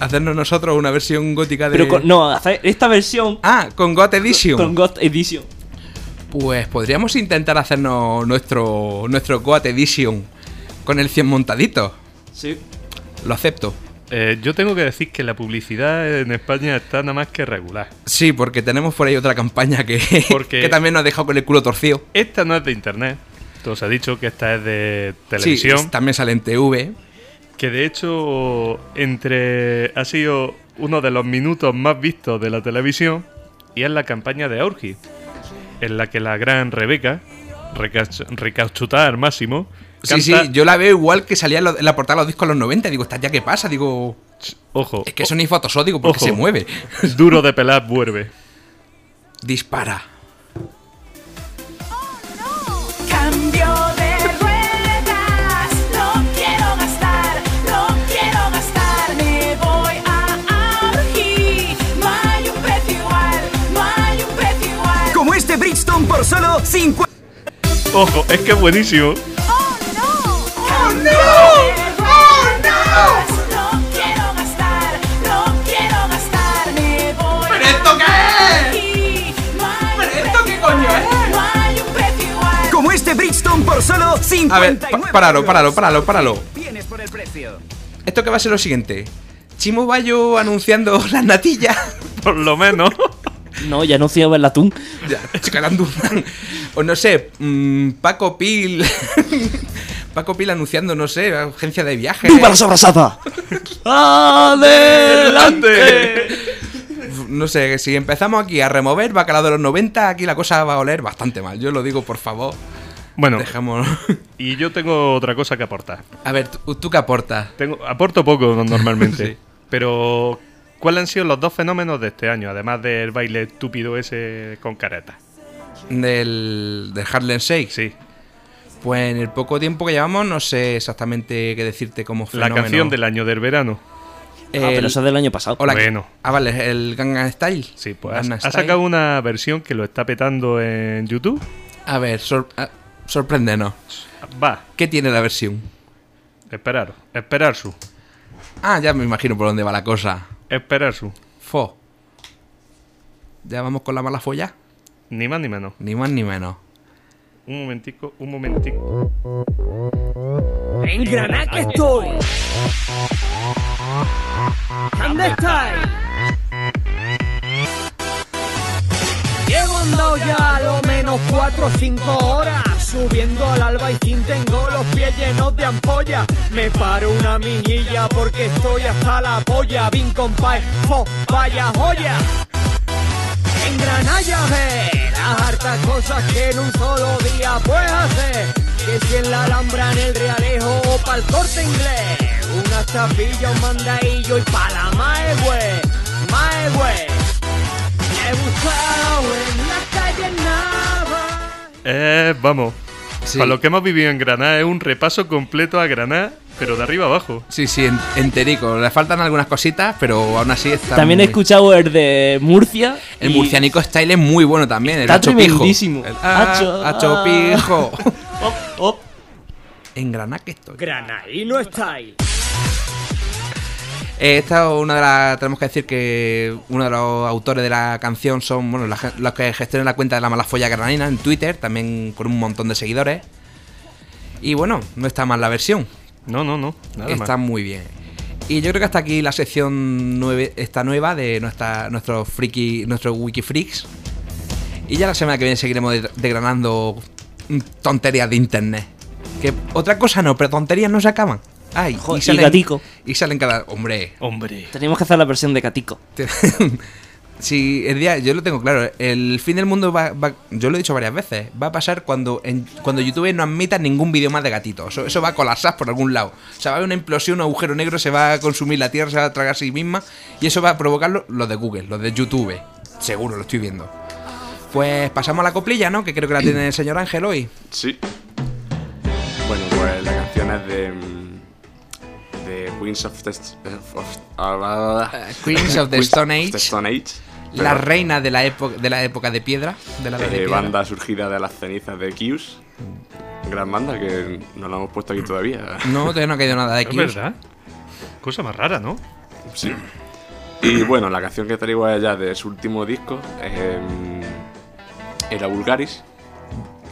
Hacernos nosotros una versión gótica de. Pero con- no, hacer esta versión Ah, con God Edition. con God Edition. Pues podríamos intentar hacernos nuestro nuestro Goat Edition con el 100 montadito. Sí. Lo acepto. Eh, yo tengo que decir que la publicidad en España está nada más que regular. Sí, porque tenemos por ahí otra campaña que, Porque- que también nos ha dejado con el culo torcido. Esta no es de internet. Te os ha dicho que esta es de Sí, televisión. también sale en TV. que de hecho entre ha sido uno de los minutos más vistos de la televisión y es la campaña de Aurgi, en la que la gran Rebeca, recach- recauchutada Sí, sí, yo la veo igual que salía en la portada de los discos en los 90. Digo, ¿esta ya qué pasa? Digo, ojo, es que eso ni Photoshop, digo, porque Ojo. se mueve. duro de pelar vuelve. Dispara. Cambio de ruedas, no quiero gastar, no quiero gastar. Me voy a Aurgi, no hay un precio igual, no hay un precio igual. Como este Bridgestone por solo 50. Ojo, es que es buenísimo. A ver, 59 pa- páralo, páralo, páralo, páralo. Tienes por el precio. Esto que va a ser lo siguiente. Chimo Bayo anunciando las natillas. Por lo menos. No, ya anunciaba el atún. Ya, o no sé, mm, Paco Pil. Paco Pil anunciando, no sé, agencia de viajes. ¡Viva la sobrasada! ¡Adelante! No sé, si empezamos aquí a remover bacalao de los 90, aquí la cosa va a oler bastante mal. Yo lo digo, por favor. Bueno, Dejamos. y yo tengo otra cosa que aportar. A ver, ¿tú, tú qué aportas? Tengo, aporto poco no- normalmente. Sí. Pero, ¿cuáles han sido los dos fenómenos de este año? Además del baile estúpido ese con careta. Del, del Harlem Shake. Sí. Pues en el poco tiempo que llevamos, no sé exactamente qué decirte como La fenómeno. canción del año del verano. Ah, pero eso es del año pasado. Hola, Bueno. Ah, vale, el Gangnam Style. Sí, pues ha, sacado una versión que lo está petando en YouTube. A ver, sor- sorpréndenos. Va, ¿Qué tiene la versión? esperar, esperar su, Ah, ya me imagino por dónde va la cosa. esperar su. Fo. Ya vamos con la mala folla. Ni más ni menos. Ni más ni menos. Un momentico, un momentico. En Granada que estoy. ¿Dónde estáis? Menos 4 o 5 horas Subiendo al alba y sin tengo los pies llenos de ampolla Me paro una mijilla porque estoy hasta la polla Vin compay, fo, vaya joya en Granada ve las hartas cosas que en un solo día puedes hacer. Que si en la Alhambra, en el Realejo o pa'l corte inglés. Una chapilla, un mandadillo y pa' la Maehue, Maehue. Me he buscado en las calles Nava. Eh, vamos. Sí. Para lo que hemos vivido en Granada es un repaso completo a Granada, pero de arriba abajo. Sí, sí, en- enterico. Le faltan algunas cositas, pero aún así está. También he escuchado el de Murcia. El y- murcianico style es muy bueno también. El Está hacho pijo. tremendísimo. El ah, Hacho- hacho pijo. Op, op. en Granada que estoy. Granaíno estáis. Eh, esta es una de las. Tenemos que decir que uno de los autores de la canción son bueno, los que gestionan la cuenta de la Malafolla Granadina en Twitter, también con un montón de seguidores. Y bueno, no está mal la versión. No, no, no. Nada está muy bien. Y yo creo que hasta aquí la sección nueve, esta nueva de nuestra, nuestros friki, nuestros wikifreaks. Y ya la semana que viene seguiremos de- degranando tonterías de internet. Que otra cosa no, pero tonterías no se acaban. Ay, Jo, y gatico. Y salen cada. Hombre. Hombre. Tenemos que hacer la versión de Catico. Sí, el día, yo lo tengo claro. El fin del mundo va, va- yo lo he dicho varias veces. Va a pasar cuando, en- cuando YouTube no admita ningún vídeo más de gatitos. Eso, eso va a colapsar por algún lado. O sea, va a haber una implosión, un agujero negro, se va a consumir la Tierra, se va a tragar a sí misma. Y eso va a provocarlo los de Google, los de YouTube. Seguro, lo estoy viendo. Pues pasamos a la coplilla, ¿no? Que creo que la tiene el señor Ángel hoy. Sí. Bueno, pues la canción es de. Queens of the. of- Queens of the Stone of Age. the Stone Age. La reina de la, época de la época de piedra. De la edad de eh, piedra. banda surgida de las cenizas de Kius. Gran banda que no la hemos puesto aquí todavía. No, todavía no ha caído nada de Es aquí. verdad. Cosa más rara, ¿no? Sí. Y bueno, la canción que traigo es ya de su último disco. eh, era Vulgaris.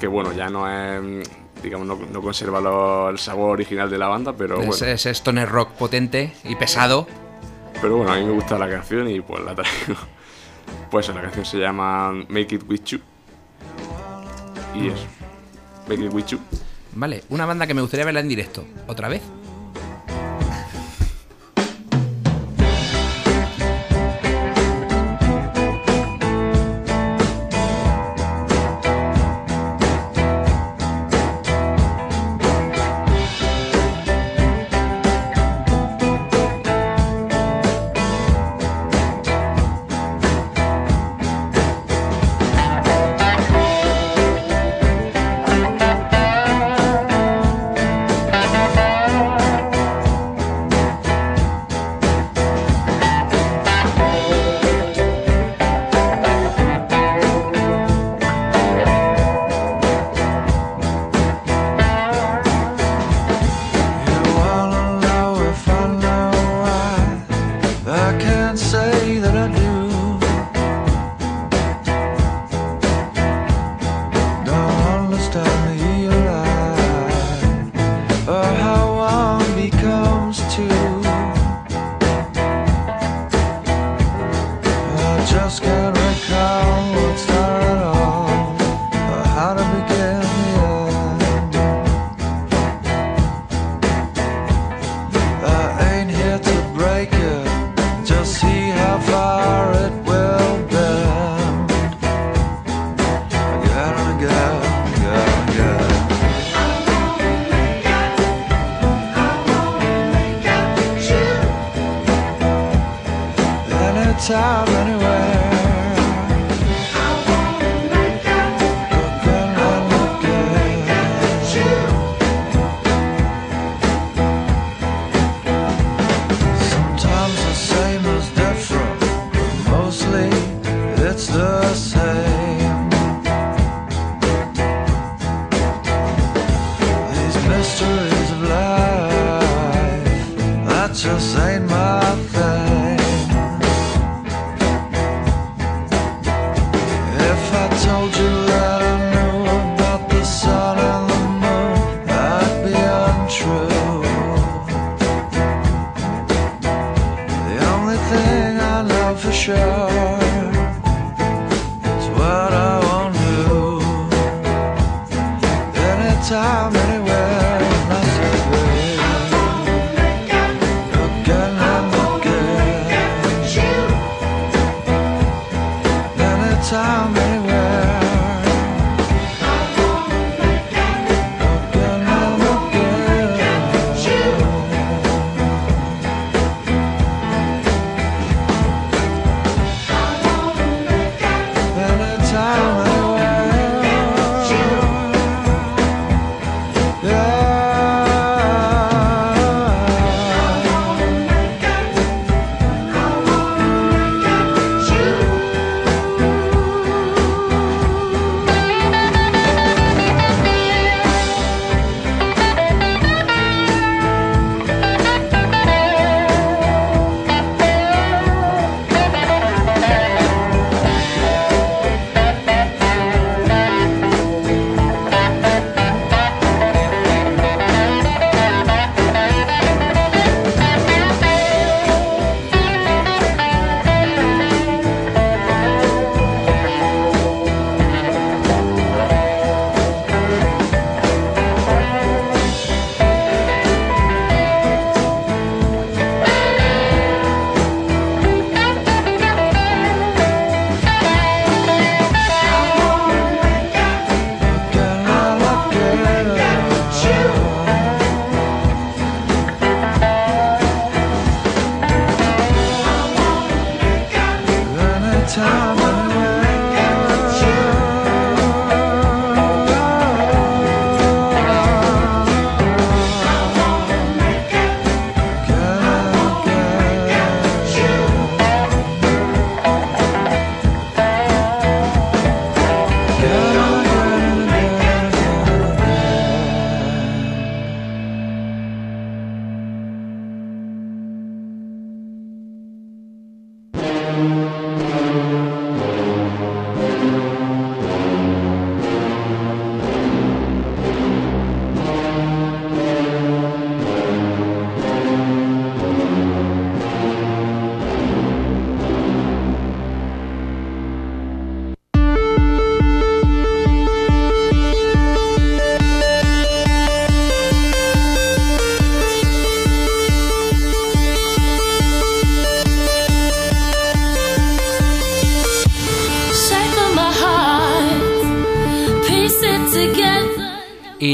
Que bueno, ya no es. Digamos, no, no conserva lo- el sabor original de la banda, pero bueno. Ese, ese stoner rock potente y pesado. Pero bueno, a mí me gusta la canción y pues la traigo. Pues la canción se llama Make It With You. Y eso. Make It With You. Vale, una banda que me gustaría verla en directo. ¿Otra vez?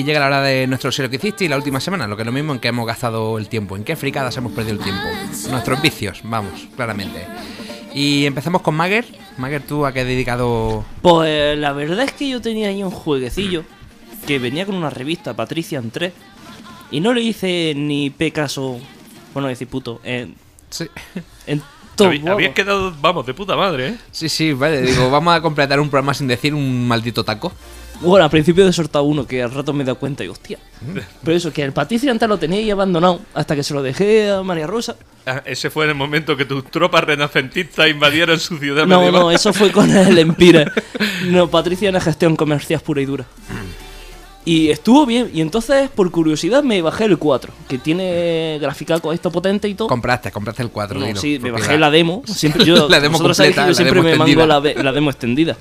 Y llega la hora de nuestro Sé lo que hiciste y la última semana, lo que es lo mismo en que hemos gastado el tiempo, en qué fricadas hemos perdido el tiempo. Nuestros vicios, vamos, claramente. Y empezamos con Mager. Mager, ¿tú a qué has dedicado? Pues la verdad es que yo tenía ahí un jueguecillo que venía con una revista, Patrician 3, y no le hice ni pe caso, bueno, decir puto, en, Sí. en Habías quedado, vamos, de puta madre, ¿eh? Sí, sí, vale, digo, vamos a completar un programa sin decir un maldito taco. Bueno, al principio he soltado uno que al rato me he dado cuenta y hostia. Pero eso, que el Patrician antes lo tenía ahí abandonado hasta que se lo dejé a María Rosa. Ah, Ese fue en el momento que tus tropas renacentistas invadieron su ciudad No, medieval. no, eso fue con el Empire. No, Patrician es gestión comercial pura y dura. Y estuvo bien, y entonces por curiosidad me bajé el 4, que tiene graficaco esto potente y todo. Compraste, compraste el 4. No, sí, me bajé la demo. Siempre, yo, La demo completa, yo la siempre demo me mango extendida. la, ve- la demo extendida.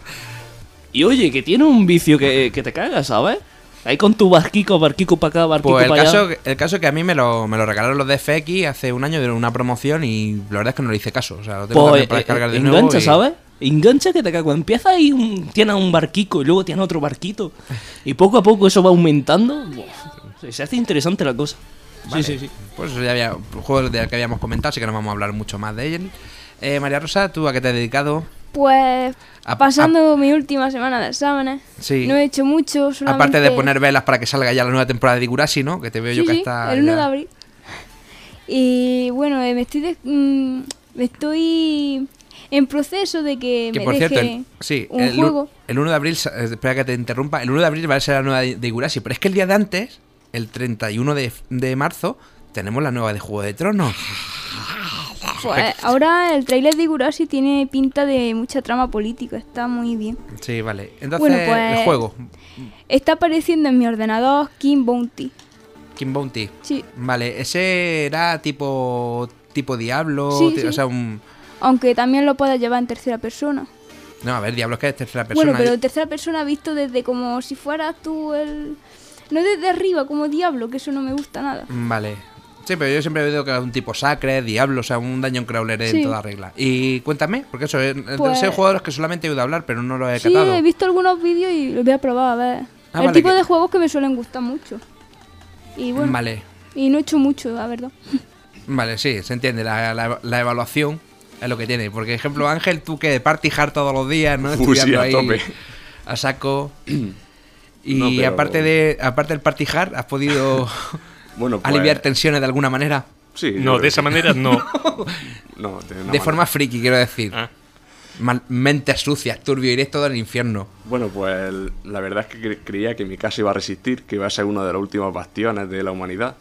Y oye, que tiene un vicio que, que te cagas, ¿sabes? Ahí con tu barquico, barquico para acá, barquico Pues el para caso, allá. el caso es que a mí me lo, me lo regalaron los de FX hace un año de una promoción y la verdad es que no le hice caso. O sea, lo tengo Pues, para eh, descargar de eh, nuevo. engancha, y- ¿sabes? Engancha que te cago. Empieza ahí, un, tiene un barquico y luego tiene otro barquito. Y poco a poco eso va aumentando. Se hace interesante la cosa. Vale. Sí, sí, sí. Pues eso ya había un juego del que habíamos comentado, así que no vamos a hablar mucho más de él. Eh, María Rosa, ¿tú a qué te has dedicado? Pues A- pasando mi última semana de exámenes. Sí. No he hecho mucho, solamente... Aparte de poner velas para que salga ya la nueva temporada de Igurashi, ¿no? Que te veo yo que sí, está... el 1 ya- de abril. Y bueno, eh, me estoy... de- mm, me estoy en proceso de que, Que me por deje cierto, el, sí, un el, juego. el 1 de abril, eh, espera que te interrumpa, el 1 de abril va a ser la nueva de, de pero es que el día de antes, el 31 de, de marzo, tenemos la nueva de Juego de Tronos. Pues, ahora el trailer de Igurashi tiene pinta de mucha trama política, está muy bien. Sí, vale. Entonces, Bueno, pues- el juego, Está apareciendo en mi ordenador King Bounty. King Bounty. Sí, Vale, ese era tipo tipo Diablo, Sí, ti- sí. o sea, un... aunque también lo puedes llevar en tercera persona. No, a ver, Diablo es que es tercera persona. Bueno, pero tercera persona visto desde como si fueras tú el... No desde arriba, como Diablo, que eso no me gusta nada. Vale. Sí, pero yo siempre he oído que es un tipo sacre, Diablo, o sea, un dungeon crawler en Sí. toda regla. Y cuéntame, porque eso, es Pues- de jugadores que solamente he oído hablar, pero no lo he Sí, catado. he visto algunos vídeos y los voy a probar a ver. Ah, el vale, tipo que- de juegos que me suelen gustar mucho. Y bueno, Vale, y no he hecho mucho, la verdad. vale, sí, se entiende. La, la- la evaluación es lo que tiene. Porque, ejemplo, Ángel, tú que de party hard todos los días, ¿no? Uh, Estudiando sí, a ahí tope. a saco. Y No, pero- aparte de aparte del party hard, ¿has podido Bueno, pues, aliviar tensiones de alguna manera? Sí, No, de esa que- manera no. No, de, una de manera- forma friki, quiero decir. Ah. Mal- mentes sucias, turbio, iréis todo al infierno. Bueno, pues la verdad es que cre- creía que mi casa iba a resistir, que iba a ser uno de los últimos bastiones de la humanidad.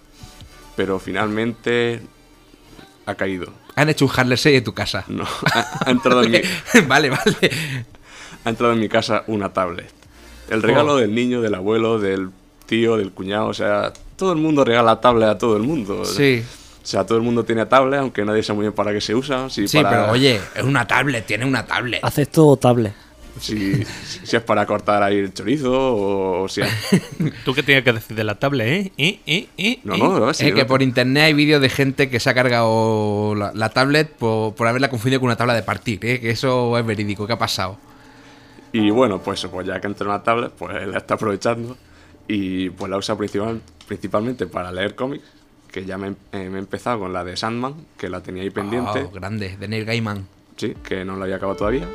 Pero finalmente ha caído. Han hecho un Harley 6 en tu casa. No, ha, ha entrado en mi, vale, vale. ha entrado en mi casa una tablet. El regalo Oh. del niño, del abuelo, del tío, del cuñado, o sea, todo el mundo regala tablet a todo el mundo. Sí. O sea, todo el mundo tiene tablet, aunque nadie sabe muy bien para qué se usa. Si Sí, para- pero oye, es una tablet, tiene una tablet. Haces todo tablet. Si, si es para cortar ahí el chorizo o, o si es- ¿Tú qué tienes que decir de la tablet, eh? ¿Eh? ¿Eh? ¿Eh? No, ¿Eh? no, no, sí, es que no. por internet hay vídeos de gente que se ha cargado la, la tablet por, por haberla confundido con una tabla de partir, ¿eh? que eso es verídico, ¿qué ha pasado? Y bueno, pues, pues ya que entró en la tablet, pues la está aprovechando y pues la usa principal, principalmente para leer cómics, que ya me, eh, me he empezado con la de Sandman, que la tenía ahí pendiente, Oh, grande, de Neil Gaiman. sí, que no la había acabado todavía.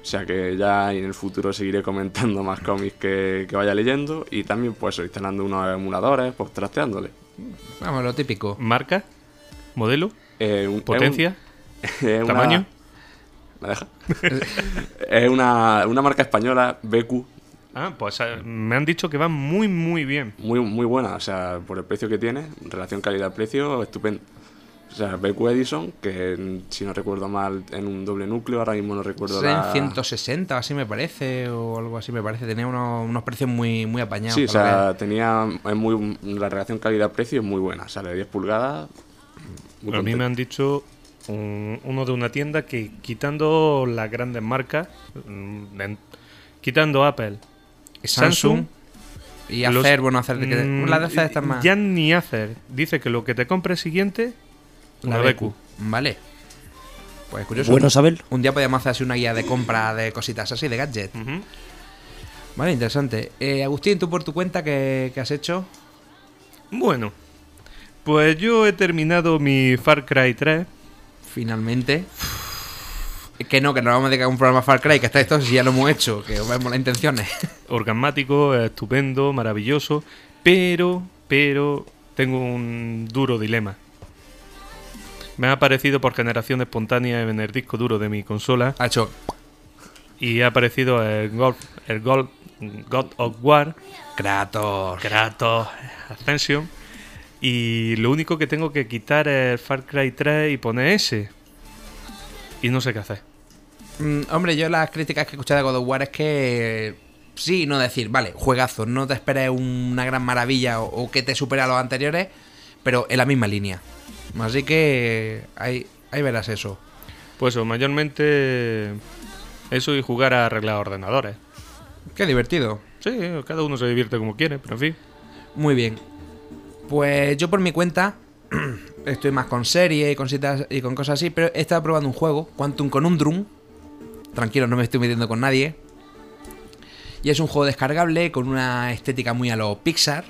O sea que ya en el futuro seguiré comentando más cómics que, que vaya leyendo y también pues instalando unos emuladores, pues trasteándole. Vamos, lo típico. ¿Marca? ¿Modelo? Eh, un- es un- ¿Potencia? es una- ¿Tamaño? ¿Me deja? es una, una marca española, BQ, Ah, pues eh, me han dicho que va muy, muy bien. muy, muy buena, o sea, por el precio que tiene, relación calidad-precio, estupendo. O sea, BQ Edison, que mm, si no recuerdo mal, en un doble núcleo, ahora mismo no recuerdo Será la... en 160 o así me parece, o algo así me parece. Tenía unos, unos precios muy, muy apañados. Sí, o sea, tenía es muy, la relación calidad-precio es muy buena, sale de 10 pulgadas. muy A mí me han dicho un- uno de una tienda que quitando las grandes marcas, mm, en- quitando Apple, Samsung, y los- hacer, bueno, hacer de que mm, de hacer están más. Ya ni hacer. Dice que lo que te compre siguiente, la BQ. BQ. Vale. Pues curioso. Bueno saberlo. Un día podríamos hacer así una guía de compra de cositas así, de gadgets. Vale, interesante. Eh, Agustín, tú por tu cuenta, ¿qué, qué has hecho? Bueno, pues yo he terminado mi Far Cry 3. Finalmente. Que no, que no vamos a dedicar a un programa Far Cry, que está esto si ya lo hemos hecho, que vemos las intenciones. Orgasmático, estupendo, maravilloso, pero, pero tengo un duro dilema. Me ha aparecido por generación espontánea en el disco duro de mi consola Ha hecho y ha aparecido el God, el God, God of War, Kratos. Kratos, Ascension. Y lo único que tengo que quitar es Far Cry 3 y poner ese. Y no sé qué hacer. Mm, hombre, yo las críticas que he escuchado de God of War es que sí, no decir, vale, juegazo, no te esperes una gran maravilla o, o que te supere a los anteriores, pero en la misma línea. Así que ahí, ahí verás eso. Pues eso, mayormente eso y jugar a arreglar ordenadores. Qué divertido. Sí, cada uno se divierte como quiere, pero en fin. Muy bien. Pues yo por mi cuenta estoy más con series y con, citas- y con cosas así, pero he estado probando un juego, Quantum Conundrum. Tranquilo, no me estoy metiendo con nadie. Y es un juego descargable con una estética muy a lo Pixar.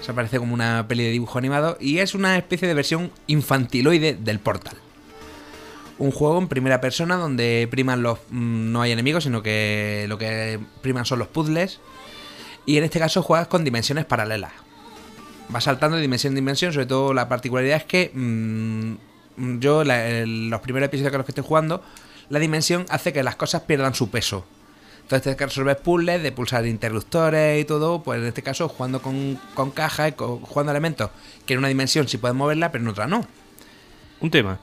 Se parece como una peli de dibujo animado. Y es una especie de versión infantiloide del Portal. un juego en primera persona donde priman los. mm, no hay enemigos, sino que lo que priman son los puzzles. Y en este caso juegas con dimensiones paralelas. Vas saltando de dimensión en dimensión, sobre todo la particularidad es que mm, yo, la- el- los primeros episodios que los que estoy jugando, la dimensión hace que las cosas pierdan su peso. Entonces tienes que resolver puzzles, de pulsar interruptores y todo, pues en este caso jugando con, con cajas, jugando elementos que en una dimensión sí puedes moverla, pero en otra no. Un tema.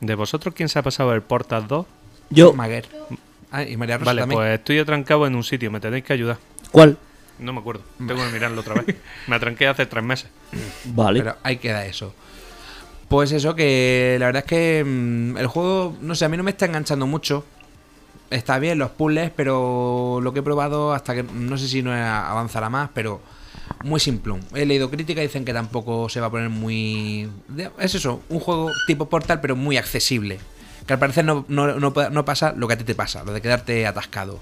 ¿De vosotros quién se ha pasado el Portal 2? Yo. Maguer. Ah, y María Rosa Vale, también. pues estoy atrancado en un sitio, me tenéis que ayudar. ¿Cuál? No me acuerdo, tengo que mirarlo otra vez. Me atranqué hace tres meses. Vale. Pero ahí queda eso. Pues eso, que la verdad es que mm, el juego, no sé, a mí no me está enganchando mucho. Está bien los puzzles, pero lo que he probado hasta que no sé si no avanzará más, pero muy simplón. He leído críticas dicen que tampoco se va a poner muy... Es eso, un juego tipo Portal, pero muy accesible. Que al parecer no, no, no pa- no pasa lo que a ti te pasa, lo de quedarte atascado.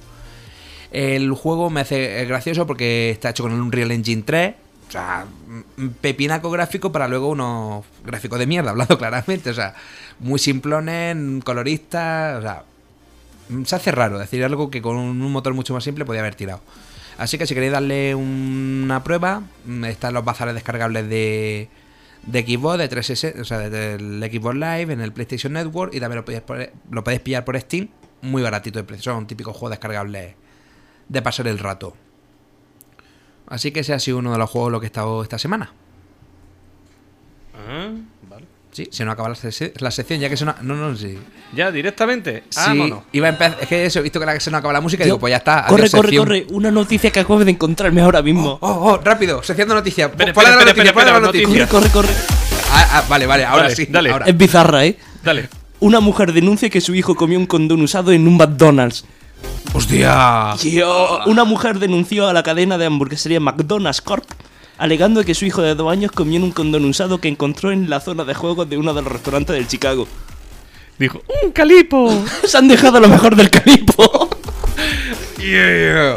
El juego me hace eh, gracioso porque está hecho con un Unreal Engine 3. O sea, pepinaco gráfico para luego unos gráficos de mierda, hablando claramente. O sea, muy simplones, coloristas. O sea, se hace raro decir algo que con un motor mucho más simple podía haber tirado. Así que si queréis darle una prueba, mm, están los bazares descargables de, de Xbox, de 360, o sea, de- del Xbox Live, en el PlayStation Network y también lo podéis, lo podéis pillar por Steam, muy baratito de precio. Son típicos juegos descargables de pasar el rato. Así que ese ha sido uno de los juegos lo que he estado esta semana. Ah, vale. Sí, se nos acaba la, sec- la sección, ya que se nos... No, no, sí. Ya, directamente. Sí, Vámonos. iba a empezar... Es que eso, he visto que se nos acaba la música y digo, pues ya está. Corre, adiós, corre, sección. corre. Una noticia que acabo de encontrarme ahora mismo. Oh, oh, rápido, sección de noticias. De la noticia, de la noticia. Corre, corre, corre. Ah, ah, vale, vale, ahora Dale, sí. dale. ahora. Es bizarra, ¿eh? Dale. Una mujer denuncia que su hijo comió un condón usado en un McDonald's. ¡Hostia! Yo- Una mujer denunció a la cadena de hamburguesería McDonald's Corp alegando que su hijo de dos años comió en un condón usado que encontró en la zona de juegos de uno de los restaurantes del Chicago. Dijo, ¡un calipo! Se han dejado lo mejor del calipo.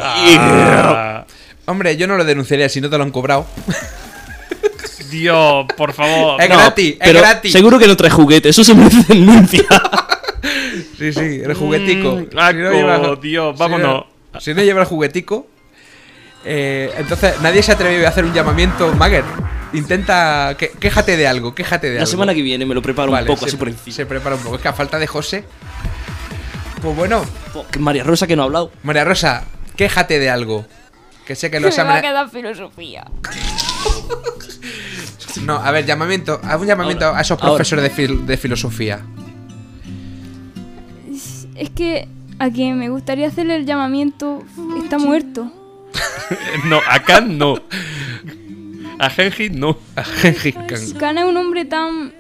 Ah, Hombre, yo no lo denunciaría si no te lo han cobrado. Dios, por favor. Es No, gratis, es Pero gratis. seguro que no trae juguete, eso se merece denuncia. Sí, sí, el juguetico. Mm, Dios, si vámonos. no- Si no, lleva el juguetico. eh, entonces, nadie se atreve a hacer un llamamiento. Mager, intenta. que- quéjate de algo, quéjate de La algo. semana que viene me lo preparo Vale, un poco se, así por encima. Se prepara un poco. Es que a falta de José. Pues bueno, Oh, que María Rosa que no ha hablado. María Rosa, quéjate de algo. Que sé que Me los va a quedar filosofía. No, a ver, llamamiento. Haz un llamamiento Ahora, a esos profesores de, fil- de filosofía. Es que a quien me gustaría hacerle el llamamiento está muerto. No, a Khan no. A Genji no. A Gengis Khan. Kana es un hombre tan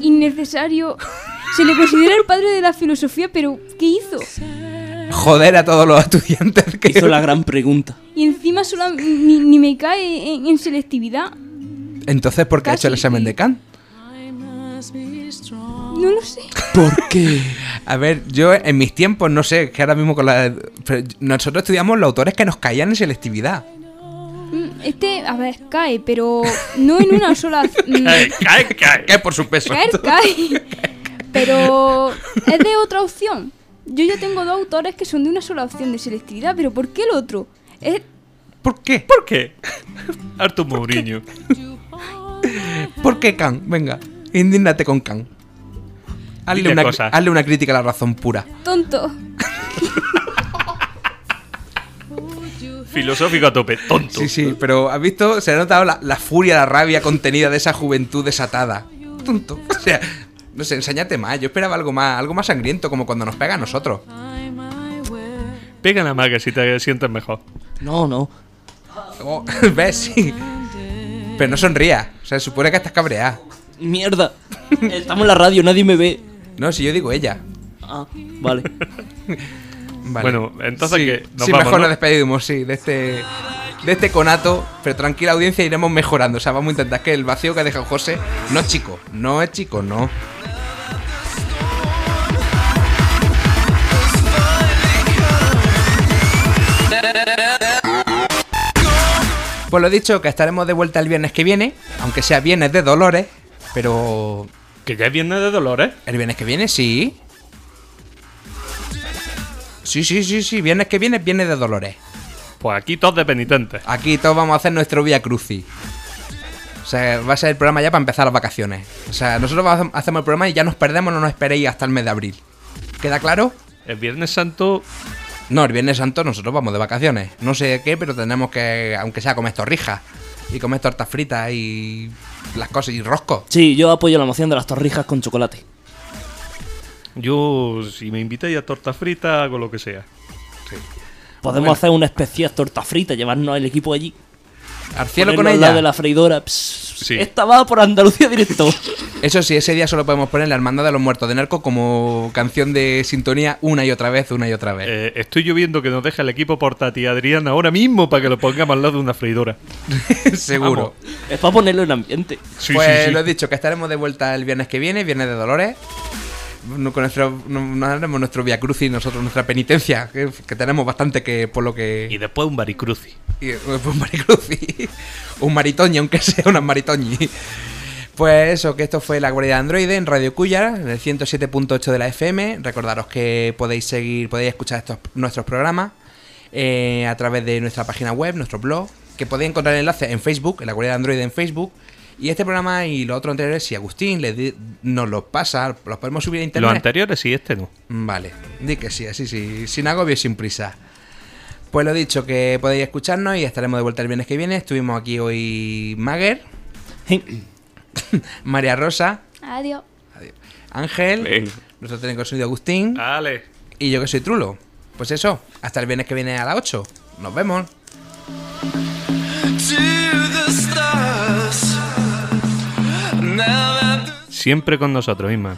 innecesario. Se le considera el padre de la filosofía, pero ¿qué hizo? Joder a todos los estudiantes que. Hizo la gran pregunta. Y encima solo ni, ni me cae en, en selectividad. Entonces, ¿por qué ha hecho el examen de Kant? No lo sé. ¿Por qué? A ver, yo en mis tiempos, no sé, que ahora mismo con la. nosotros estudiamos los autores que nos caían en selectividad. Mm, Este, a ver, cae, pero no en una sola. mm, Cae, cae, cae. Cae por su peso. Caer cae. Pero es de otra opción. Yo ya tengo dos autores que son de una sola opción de selectividad, pero ¿por qué el otro? Es ¿Por qué? ¿Por qué? Artur Mourinho. ¿Por qué Kant? Venga, indígnate con Kant. Hazle una, cosas. hazle una crítica a la razón pura. tonto. Filosófico a tope, tonto. Sí, sí, pero has visto, se ha notado la, la furia, la rabia contenida de esa juventud desatada. Tonto. O sea, no sé, enséñate más. Yo esperaba algo más, algo más sangriento, como cuando nos pega a nosotros. Pega la maga si te sientes mejor. No, no. Oh, ¿Ves? Sí. Pero no sonrías. O sea, se supone que estás cabreada. Mierda. Estamos en la radio, nadie me ve. No, si yo digo ella. Ah, vale. Vale. Bueno, entonces sí, que nos sí, vamos, mejor ¿no? nos despedimos, sí, de este, de este conato. Pero tranquila audiencia, iremos mejorando. O sea, vamos a intentar que el vacío que ha dejado José no es chico. No es chico, no. Pues lo dicho, que estaremos de vuelta el viernes que viene, aunque sea viernes de dolores, pero Que ya es viernes de Dolores. El viernes que viene, sí. Sí, sí, sí, sí. Viernes que viene, viernes de Dolores. Pues aquí todos de penitentes. Aquí todos vamos a hacer nuestro Vía Crucis. O sea, va a ser el programa ya para empezar las vacaciones. O sea, nosotros vamos a- hacemos el programa y ya nos perdemos, no nos esperéis hasta el mes de abril. ¿Queda claro? El Viernes Santo, No, el Viernes Santo nosotros vamos de vacaciones. No sé qué, pero tenemos que, aunque sea, comer torrijas. Y comer tortas fritas y las cosas y rosco. Sí, yo apoyo la moción de las torrijas con chocolate. yo, si me invitáis a torta frita, hago lo que sea. Podemos Bueno. hacer una especial torta frita, llevarnos el equipo allí. Al cielo con ella. lado de la freidora. Pss, Sí. Esta va por Andalucía directo. Eso sí, ese día solo podemos poner la Hermandad de los Muertos de Narco como canción de sintonía una y otra vez, una y otra vez. Eh, estoy lloviendo que nos deja el equipo portátil Adrián ahora mismo para que lo pongamos al lado de una freidora. Seguro. es para ponerlo en ambiente. Sí, pues sí, sí. lo he dicho, que estaremos de vuelta el viernes que viene, viernes de Dolores. No, con nuestro, no, no haremos nuestro Via Crucis, nosotros nuestra penitencia, que, que tenemos bastante que por lo que. Y después un baricruci. y- un maricruci. un maritoñi, aunque sea una maritoñi. Pues eso, que esto fue la guardia de Android en Radio Cuyar, en el 107.8 de la FM. Recordaros que podéis seguir, podéis escuchar estos, nuestros programas eh, a través de nuestra página web, nuestro blog, que podéis encontrar el enlace en Facebook, en la guardia de Android en Facebook. Y este programa y los otros anteriores, si Agustín le di- nos los pasa, los podemos subir a internet. Los anteriores sí, este no. Vale, di que sí, así sí, sin agobio y sin prisa. Pues lo dicho, que podéis escucharnos y estaremos de vuelta el viernes que viene. Estuvimos aquí hoy Mager, María Rosa, Adiós. Ángel, Venga. nuestro técnico de sonido Agustín Vale. y yo que soy Trulo. Pues eso, hasta el viernes que viene a las 8. Nos vemos. Siempre con nosotros, Isma.